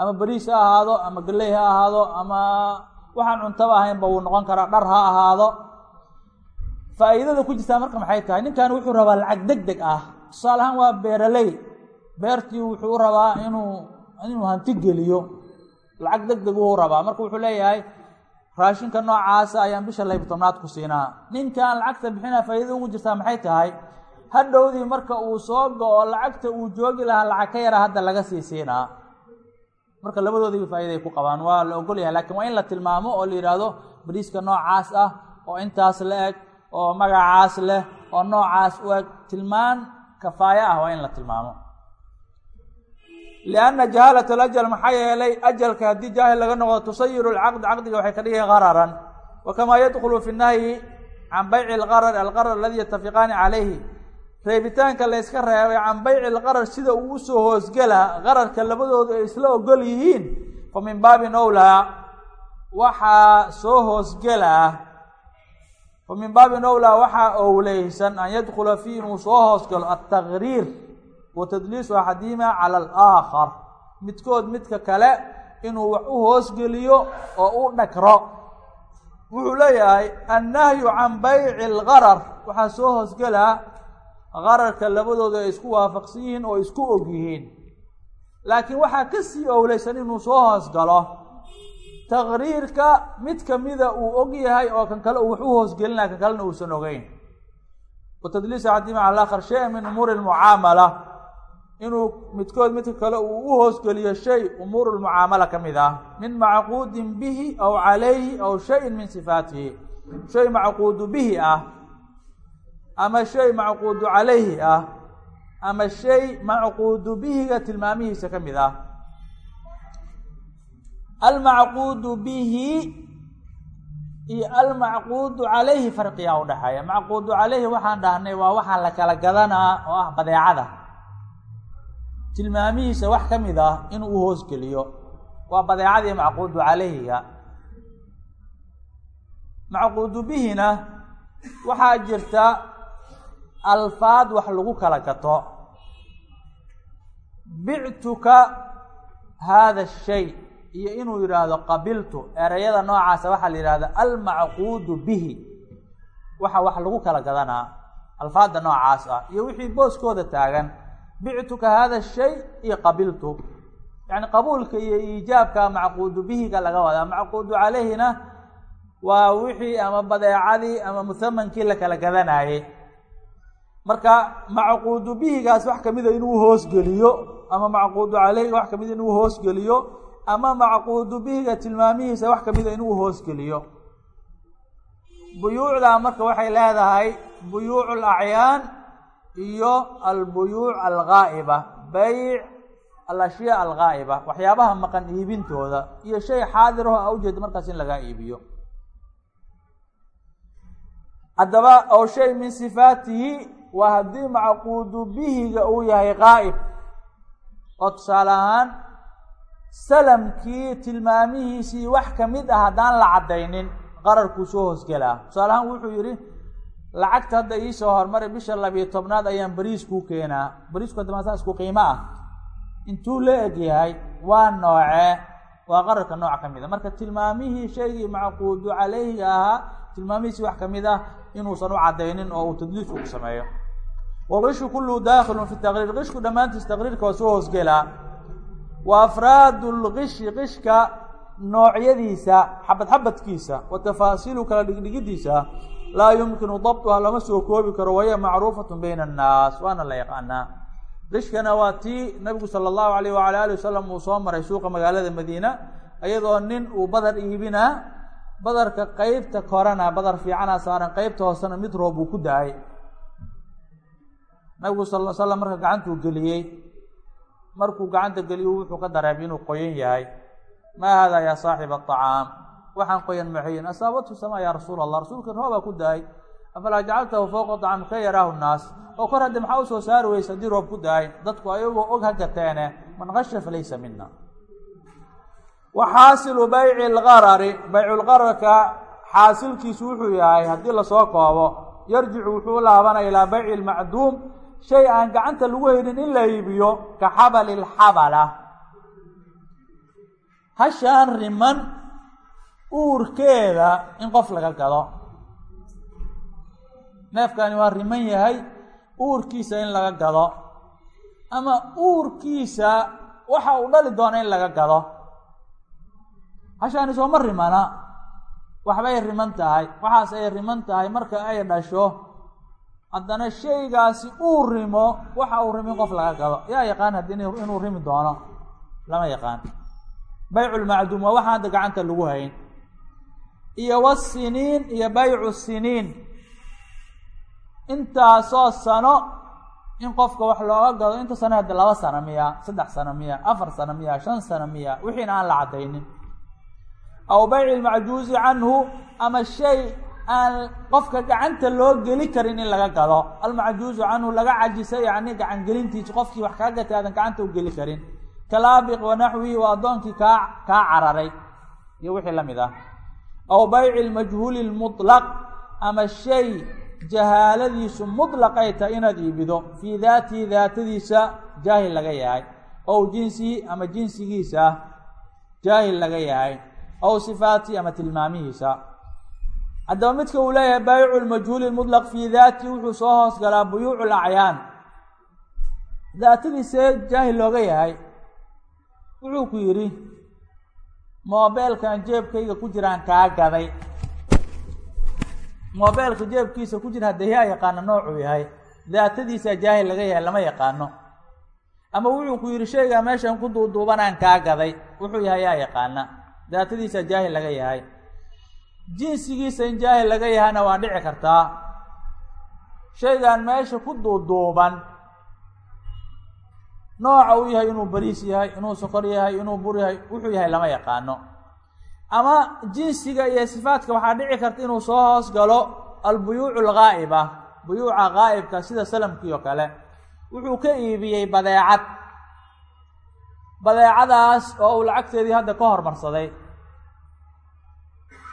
Ama beriis ha ahaado ama galley ha ahaado ama waxaan cuntaba ahaynba wuu noqon karaa dhar ha ahaado. Faa'iidada ku jirtaa marka maxay tahay? Ninkan wuxuu rabaa lacag deg deg ah. Tusaale ahaan waa beeraley. Beertii wuxuu rabaa inuu inuu hanti geliyo. Lacag deg deg uu rabaa. Marka wuxuu leeyahay raashinka noocaasa ayaan bisha layb tobnaad ku siinaa. Ninkan lacagta bixinaa faa'iidada ugu jirtaa maxay tahay hadhowdii marka uu soo go-o lacagta uu joogi lahaa lacag ka yara hadda laga sii siinaa. Marka labadoodiiba faa'iida ay ku qabaan waa la ogol yahay lakiin waa in la tilmaamo oo la yidhaahdo bariiska noocaas ah oo intaas la eg oo magacaas leh oo noocaas u eg. Tilmaan kafaaya ah waa in la tilmaamo. Lianna jahaalat alajal maxaa yeelay ajalka haddii jaahil laga noqdo tusayiru alcaqd caqdiga waxay ka dhigay qararan. Wa kamaa yadkhulu fi nnahyi can bayci alqarar alqarar aladi yatafiqaani calayhi reebitaanka la yska reebay can bayci alqarar sida uu u soo hoosgela qararka labadoodu ay isla ogol yihiin fa min baabin owlaa waxaa soo hoosgelaa fa min baabin owlaa waxaa owleysan an yadkhula fii inuu soo hoosgalo altaqriir wa tadliisu axadihima cala alaakhar midkood midka kale inuu wax u hoosgeliyo oo u dhagro wuxuu leeyahay annahyu can bayci algarar waxaa soo hoosgelaa qararka labadooda ay isku waafaqsan yihiin oo isku og yihiin laakiin waxaa ka sii owleysan inuu soo hoos galo taqriirka mid kamida uu og yahay oo kan kale uu wax u hoosgelinaya kan kalena uusan ogeyn. Watadliis axadihim cala akhar shaya min umuuri lmucaamala inuu midkood midka kale uu u hoosgeliyo shay umuur lmucaamala ka mid ah min macquudin bihi aw calayhi aw shayin min sifaatihi. Shay macquudu bihi ah ama shay macquudu calayhi ah. Ama shay macquudu bihiga tilmaamihiisa ka mid ah. Almacquudu bihi iyo almacquudu calayhi farqiyaa udhaxeeya macquudu calayhi waxaan dhahnay waa waxaa la kala gadanaa oo ah badeecada. Tilmaamihiisa wax ka mid ah inuu u hoosgeliyo waa badeecadii macquudu calayhiga. Macquudu bihina waxaa jirta alfaad wax lagu kala gato. Bictuka haada shay iyo inuu yidhaahdo qabiltu ereyada noocaasa waxaa la yidhahda almacquudu bihi waxa wax lagu kala gadanaa alfaada noocaas ah iyo wixii booskooda taagan. Bictuka hada shay iyo qabiltu yacni qabuulka iyo iijaabka macquudu bihiga laga wadaa. Macquudu calayhina waa wixii ama badeecadii ama muhamankii la kala gadanaayey marka macquudu bihigaas wax kamida inuu hoosgeliyo ama macquudu caleyhi wax kamida inuu hoosgeliyo ama macquudu bihiga tilmaamihiisa wax kamida inuu hoosgeliyo buyuucda marka waxay leedahay buyuuc alacyaan iyo albuyuuc algaa'iba bayc alashyaa algaa'iba waxyaabaha maqan iibintooda iyo shay xaadiraho ujeeda markaas in lagaa iibiyo. Haddaba ow shay min sifaatihi waa haddii macquudu bihiga uu yahay qaa'ib oo tusaale ahaan salamkii tilmaamihiisii wax ka mid ah haddaan la caddaynin qararkuu soo hoosgelaa tusaale ahaan wuxuu yidhi lacagta hadda iisoo hormaray bisha labiyo tobnaad ayaan beriis kuu keenaa beriisku hadda maasaa isku qiimo ah intuu la eg yahay waa noocee waa qararka nooc ka mid a marka tilmaamihii shaygii macquudu calayhiga ahaa tilmaamihiisii wax ka mid ah inuusan u caddaynin oo uu tadliisku ku sameeyo waqishu kulluhu daakilun fi taqriir qishku dhammaantiis taqriirka waa soo hoosgelaa wa afraadu lqishi qishka noocyadiisa xabad xabadkiisa wa tafaasiilu kala dhigdhigidiisa laa yumkinu dabtuha lama soo koobi karo wahiya macruufatu bayna annaas waana la yaqaanaa qishkana waa tii nabigu sala allahu alayh wala ali wasalam uu soo maray suuqa magaalada madiina iyadoo nin uu badar iibinaa badarka qeybta korana badar fiicana saaran qeybta hoosena mid roob uu ku da'ay nabigu sal l slam marka gacantuu geliyey markuu gacanta geliyo wuxuu ka dareemay inuu qoyan yahay. Maa hada yaa saaxiba aطacaam waxaan qoyan maxayin asaabatu samaa ya rasuul allah rasuulka roobaa ku da'ay afalaa jacaltahu fowqa طacam ka yaraahu naas oo kor hadde maxaa u soo saari weysa haddii roob ku da'ay dadku ayagoo og hagateene man kasha falaysa mina wa xaasilu bayci lgarari bayculgararka xaasilkiisu wuxuu yahay haddii la soo koobo yarjicu wuxuu laabanaya ilaa bayci lmacduum shay aan gacanta lagu haynin in la iibiyo ka xabali lxabala hashaan riman uurkeeda in qof laga gado neefkani waa riman yahay uurkiisa in laga gado ama uurkiisa waxa uu dhali doona in laga gado hashaani sooma rimana. Waxbay riman tahay. Waxaas ay riman tahay marka ay dhasho haddana shaygaasi uu rimo waxa uu rimin qof laga gado yaa yaqaan haddii inuu rimi doono lama yaqaan. Bayculmacduum waa waxaan hadda gacanta lagu hayn. Iyo wasiniin iyo baycu siniin. Intaasoo sano in qofka wax looga gado inta sano hadda laba sano miya saddex sano miya afar sano miya shan sano miya wixiina aan la caddaynin. Aw bayci lmacjuuzi canhu ama shay aan qofka gacanta loo geli karin in laga gado almacjuuzu canhu laga cajisay yacni gacangelintiisa qofkii wax kaa gatay aadan gacanta u geli karin. Kalaabiq wanaxwihi waa addoonkii kaa kaa cararay. Iyo wixii la mid ah. Aw bayci lmajhuuli lmutlaq ama shay jahaaladiisu mutlaqay tahay inaad iibido. Fii daatihi daatadiisa jaahil laga yahay. Ow jinsihi ama jinsigiisa jaahil laga yahay. Aw sifaatihi ama tilmaamihiisa haddaba midka uu leeyahay baayicu lmajhuuli mutlaq fii daatihi wuxuu soo hoos galaa buyuucu lacyaan daatadiisee jaahil looga yahay wuxuu ku yidhi moobeelkan jeebkayga ku jiraan kaa gaday. Moobeelka jeebkiisa ku jira hadda yaa yaqaano noocuu yahay daatadiisa jaahil laga yahay lama yaqaano. Ama wuxuu ku yidhi shaygaa meeshan ku duuduubanaan kaa gaday. Wuxuu yahay yaa yaqaana. Daatadiisa jaahil laga yahay jinsigiisa in jaahil laga yahayna waa dhici kartaa. Shaygaan meesha ku duuduuban nooca uu yahay inuu bariis yahay inuu sokor yahay inuu bur yahay wuxuu yahay lama yaqaano. Ama jinsiga iyo sifaadka waxaa dhici karta inuu soo hoos galo albuyuucu alghaa'iba buyuuca ghaa'ibka sida salamkii oo kale. Wuxuu ka iibiyey badeecad. Badeecadaas oo uu lacagteedii hadda ka hormarsaday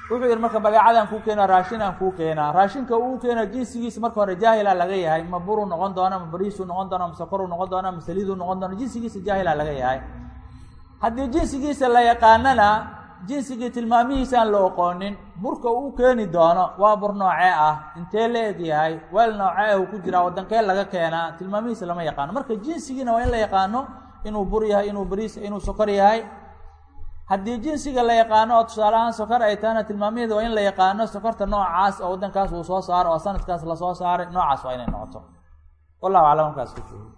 wuxuu yidhi marka badeecadaan kuu keenaa raashin aan kuu keenaa raashinka uu keena jinsigiisa marka hore jaahila laga yahay. Ma buruu noqon doona ma bariisuu noqon doona ma sokoruu noqon doona ma saliiduu noqon doona jinsigiisa jaahila laga yahay. Haddii jinsigiisa la yaqaanana jinsigii tilmaamihiisa la oqoonin burka uu keeni doono waa bur noocee ah intee la eg yahay weel noocee ah uu ku jiraa wadankee laga keenaa tilmaamihiisa lama yaqaano. Marka jinsigiina waa in la yaqaano inuu bur yahay inuu bariis inuu sokor yahay haddii jinsiga la yaqaano oo tusaale ahaan sokor ay tahana tilmaamaheeda waa in la yaqaano sokorta noocaas oo waddankaas uu soo saaro oo sanadkaas la soo saaray noocaas waa inay noqoto. Wallahu aclam markaas ku joogo